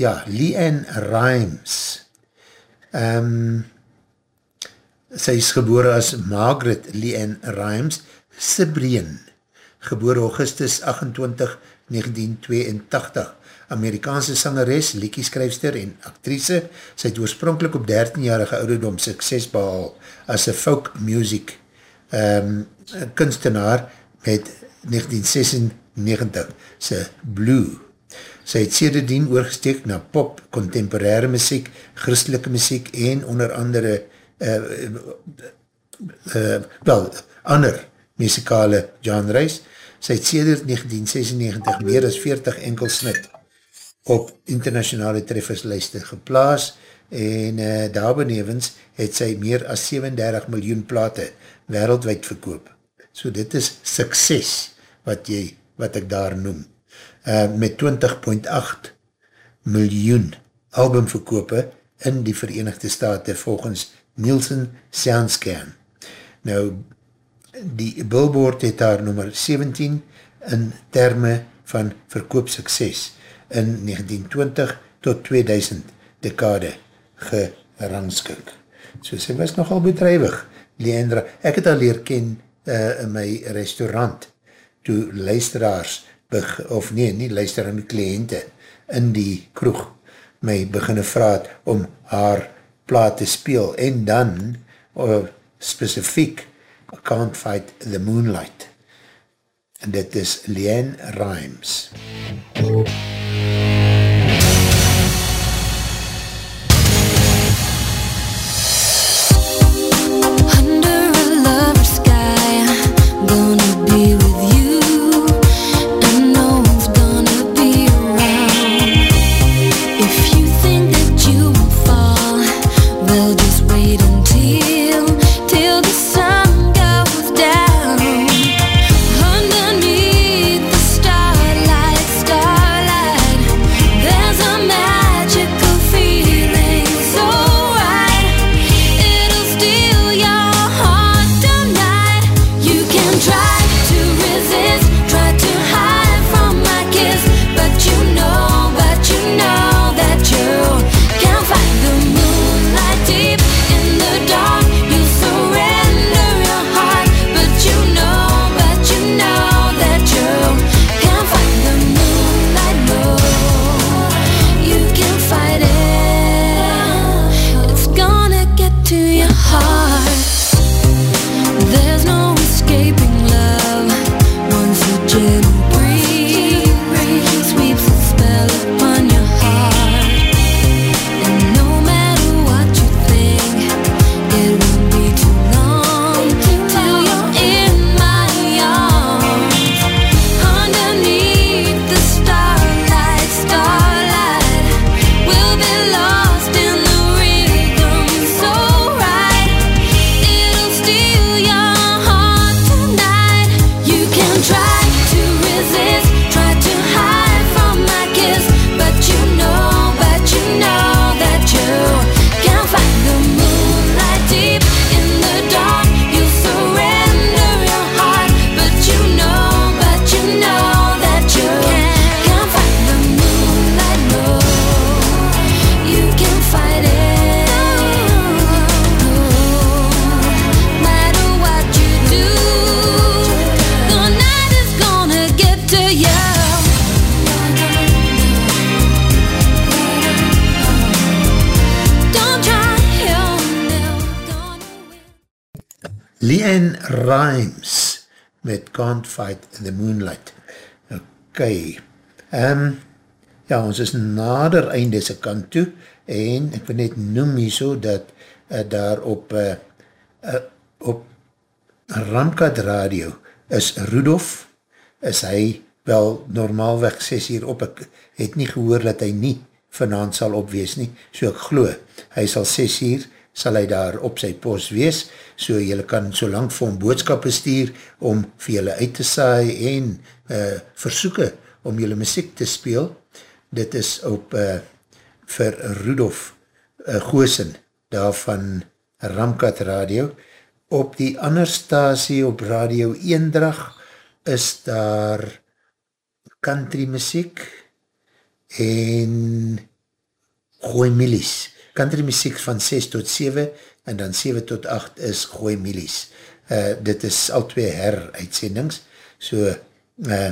ja, Leanne Rimes, um, sy is gebore as Margaret Leanne Rimes Sibrien, gebore Augustus 28, 1982, Amerikaanse sangeres, liekieskryfster en actrice. Sy het oorspronkelijk op 13-jarige ouderdom sukses behal as een folk music um, kunstenaar met 1996 sy Blue. Sy het sedertdien oorgesteek na pop, contemporaire muziek, christelike muziek en onder andere uh, uh, wel, ander muzikale genres. Sy het sedert 1996 meer as 40 enkelsnit op internationale trefferslijste geplaas en uh, daarbenevens het sy meer as 37 miljoen plate wereldwijd verkoop. So dit is sukses wat jy, wat ek daar noem. Uh, met 20.8 miljoen albumverkope in die Verenigde Staten volgens Nielsen Soundscan. Nou, die Billboard het daar nummer 17 in termen van verkoopsukses in 1920 tot 2000 dekade gerangskik. So sy was nogal bedrijwig. Leandra, ek het al leer ken uh, in my restaurant toe luisteraars, beg, of nee, nie luisteraar, my kliënte in die kroeg my beginne vraat om haar plaat te speel en dan uh, specifiek Can't Fight the Moonlight. En dit is Leanne Rimes Under Leanne Rimes met Can't Fight the Moonlight. Ok, um, ja, ons is nader einde se kant toe en ek wil net noem hier so dat uh, daar op uh, uh, op Ramkat Radio is Rudolf, is hy wel normaalweg 6 uur op, ek het nie gehoor dat hy nie vanavond sal opwees nie, so ek glo, hy sal 6 uur, sal hy daar op sy post wees, so jylle kan so lang vir hom boodskap stuur, om vir jylle uit te saai en uh, versoeken om jylle muziek te speel, dit is op uh, vir Rudolf uh, Goosen, daar van Ramkat Radio, op die ander stasie op Radio Eendrag, is daar country muziek, en gooi milies. Country muziek van 6 tot 7 en dan 7 tot 8 is gooi milies. Uh, dit is al twee heruitsendings, so, uh,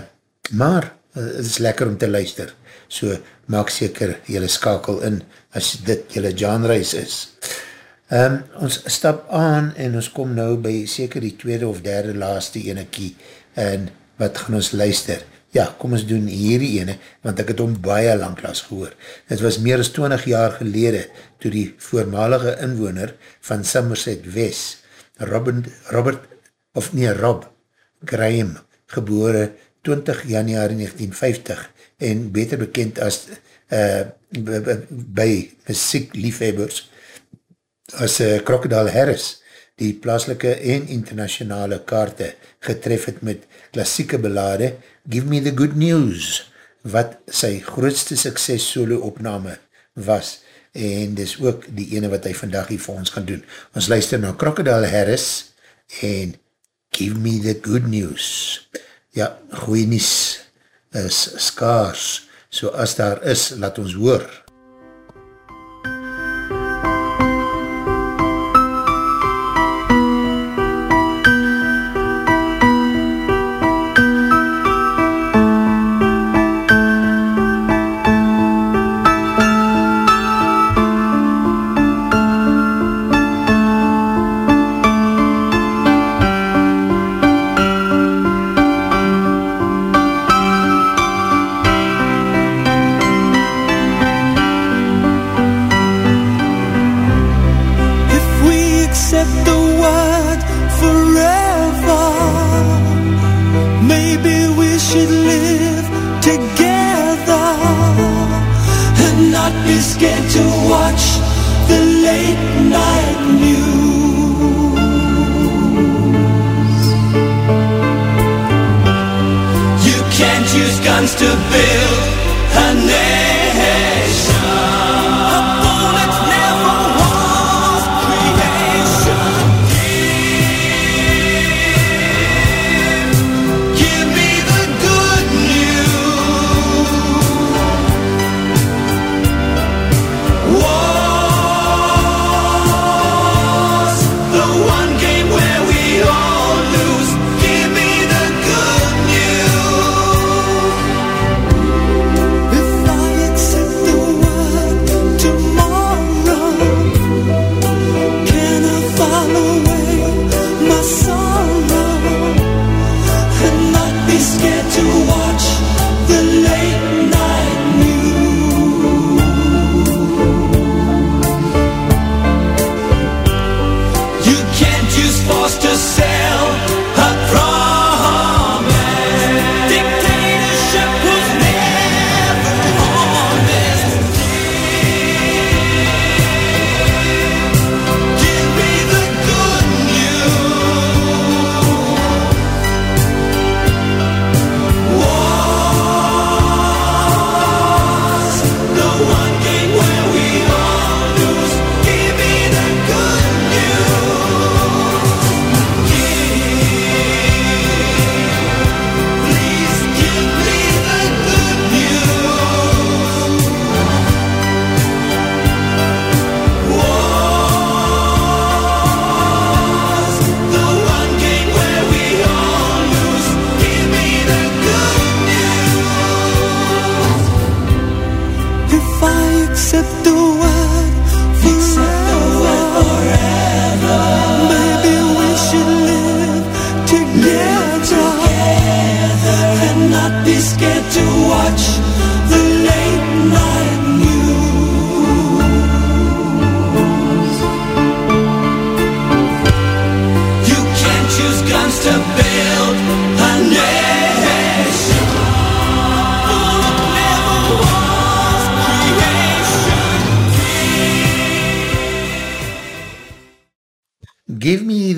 maar uh, het is lekker om te luister. So, maak seker jylle skakel in as dit jylle genreis is. Um, ons stap aan en ons kom nou by seker die tweede of derde laaste ene kie en wat gaan ons luister? ja, kom ons doen hierdie ene, want ek het om baie langklaas gehoor. Het was meer as 20 jaar gelede, toe die voormalige inwoner van Somerset West, Robert, Robert of nee, Rob Graham, gebore 20 januari 1950, en beter bekend as uh, by muziek liefhebbers, as uh, Crocodile Harris, die plaaslike en internationale kaarte getref het met klassieke belade, Give Me The Good News, wat sy grootste sukses solo opname was, en dis ook die ene wat hy vandag hier vir ons gaan doen. Ons luister na Crocodile Harris, en Give Me The Good News. Ja, goeie nies is skaars, so as daar is, laat ons hoor.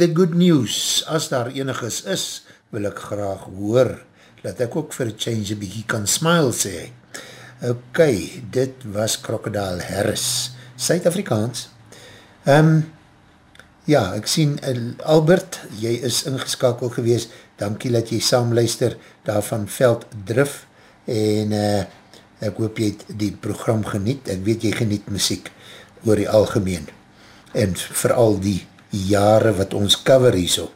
The good news. As daar eniges is, wil ek graag hoor, dat ek ook vir change a bykie kan smile sê. Ok, dit was Crocodile Harris, Suid-Afrikaans. Um, ja, ek sien, uh, Albert, jy is ingeskakel gewees, dankie dat jy saamluister daarvan Veld Drif, en uh, ek hoop jy het die program geniet, ek weet jy geniet muziek oor die algemeen, en vooral die jare wat ons cover hier so.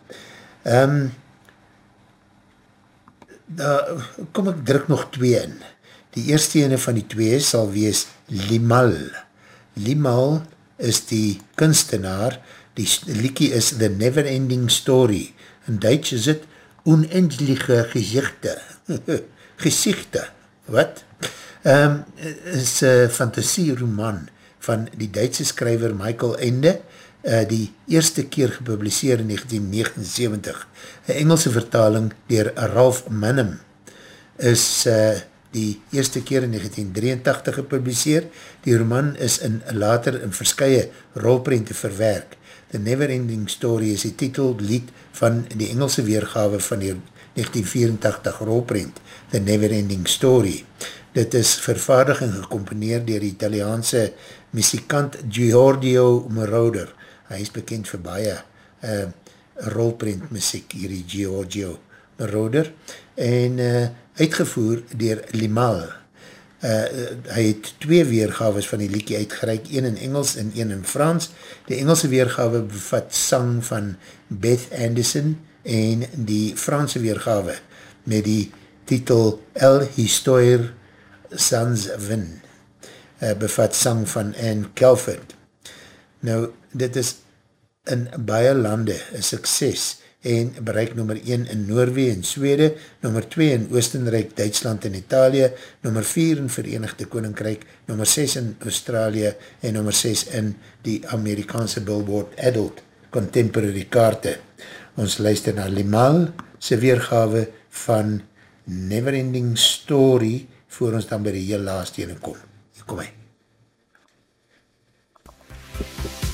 Um, da, kom ek druk nog twee in. Die eerste ene van die twee sal wees Limal. Limal is die kunstenaar, die liekie is The Never Ending Story. In Duits is het Unendliche Gezichte. Gezichte, wat? Um, is een fantasieroman van die Duitse skryver Michael Ende, uh, die eerste keer gepubliseer in 1979. Een Engelse vertaling dier Ralph Minim is uh, die eerste keer in 1983 gepubliseer. Die roman is in later in verskye rolprente verwerk. The Neverending Story is die titellied van die Engelse weergawe van die 1984 rolprent, The Neverending Story. Dit is vervaardig en gecomponeer dier die Italiaanse muzikant Giorgio Moroder. Hy is bekend vir baie uh, rolprent muziek, hierdie Giorgio Moroder. En uh, uitgevoer dier Limal. Uh, hy het twee weergaves van die liedje uitgereik, een in Engels en een in Frans. Die Engelse weergave bevat sang van Beth Anderson en die Franse weergave met die titel El Histoire Sans Win uh, bevat sang van Anne Kelford. Nou, dit is in baie lande een sukses en bereik nummer 1 in Noorwee en Swede, nummer 2 in Oostenrijk, Duitsland en Italië, nummer 4 in Verenigde Koninkrijk, nummer 6 in Australië en nummer 6 in die Amerikaanse Billboard Adult Contemporary kaarte. Ons luister na Limal, sy weergave van Neverending Story, voor ons dan by die heel laatste ene kom. Hier kom hy. Turn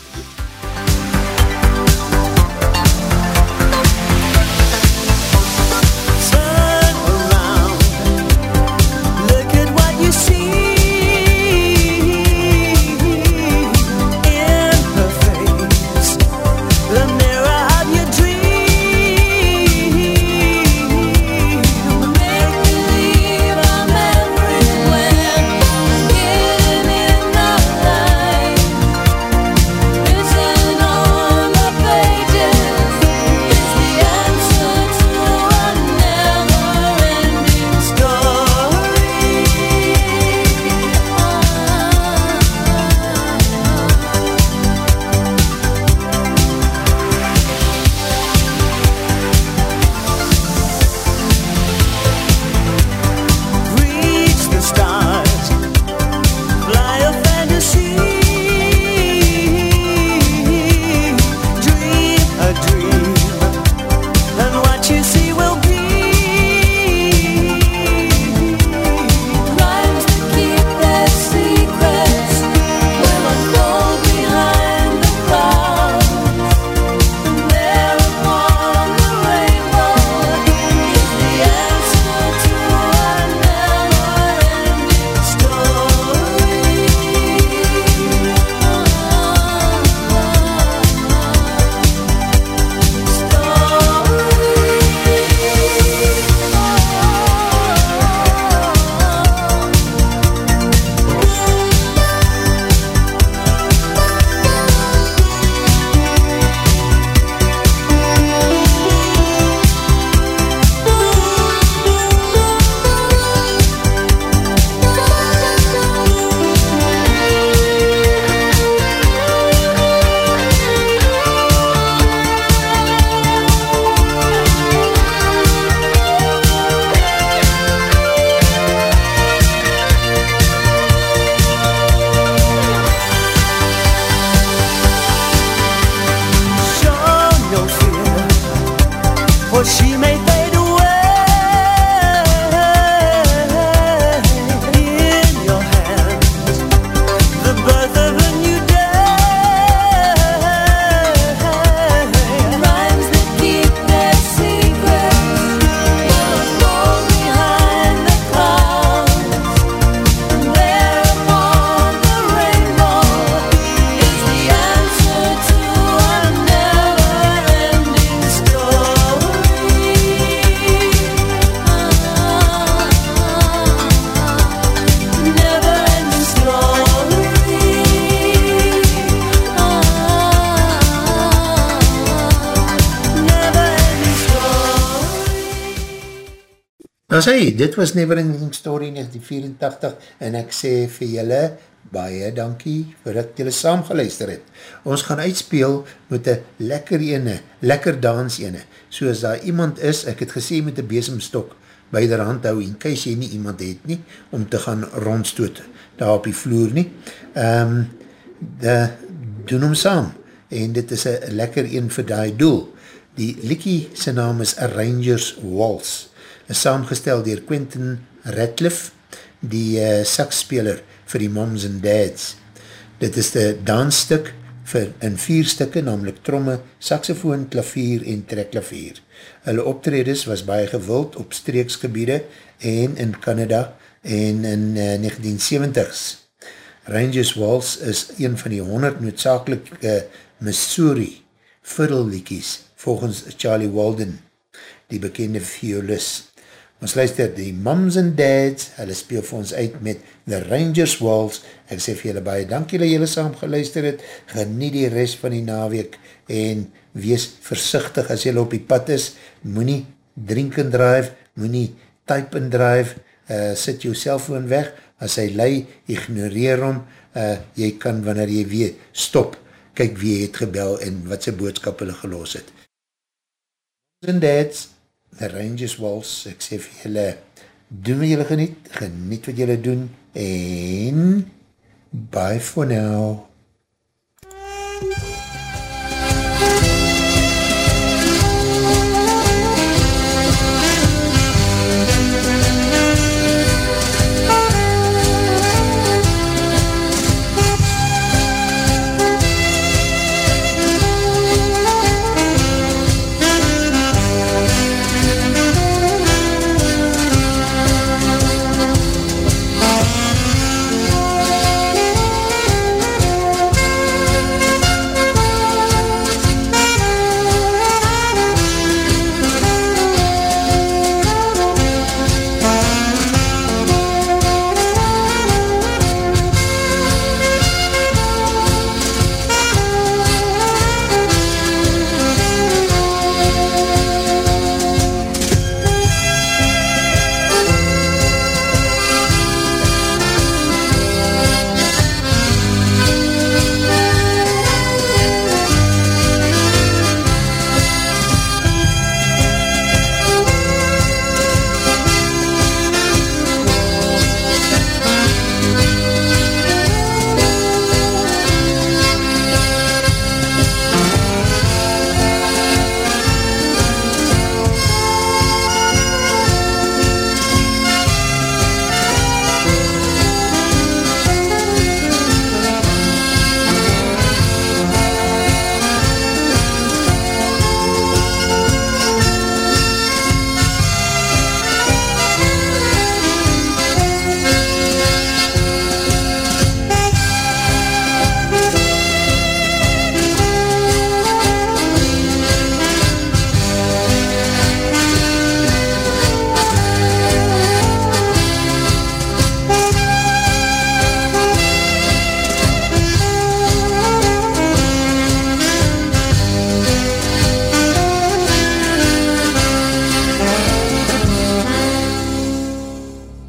was hy, dit was Neverending Story 1984 en ek sê vir julle, baie dankie vir dat julle saam geluister het. Ons gaan uitspeel met een lekker ene, lekker dans ene, soos daar iemand is, ek het gesê met een besemstok by der hand hou, in kys jy nie iemand het nie, om te gaan rondstoot daar op die vloer nie. Um, de, doen hom saam, en dit is een lekker een vir die doel. Die liekie sy naam is Arrangers Waltz, is saamgestel dier Quentin Ratliff, die uh, saksspeler vir die moms en dads. Dit is die dansstuk vir in vier stikke, namelijk tromme, saxofoon, klavier en trekklavier. Hulle optredes was baie gewild op streeksgebiede en in Canada en in uh, 1970s. Rangers Waltz is een van die 100 noodzakelijke Missouri fiddle-liekies volgens Charlie Walden, die bekende violist. Ons luister die mums en dads, hulle speel vir ons uit met The Rangers Waltz. Ek sê vir julle baie dankie dat julle saam geluister het, geniet die rest van die naweek en wees versichtig as julle op die pad is, moet nie drink and drive, moet nie type and drive, uh, sit jou cellfoon weg, as hy lei, ignoreer hom, uh, jy kan wanneer jy weer stop, kyk wie het gebel en wat sy boodskap hulle gelos het. And dads, the Rangers Waltz, ek sê vir julle, doen wat julle geniet, geniet wat julle doen, en bye for now.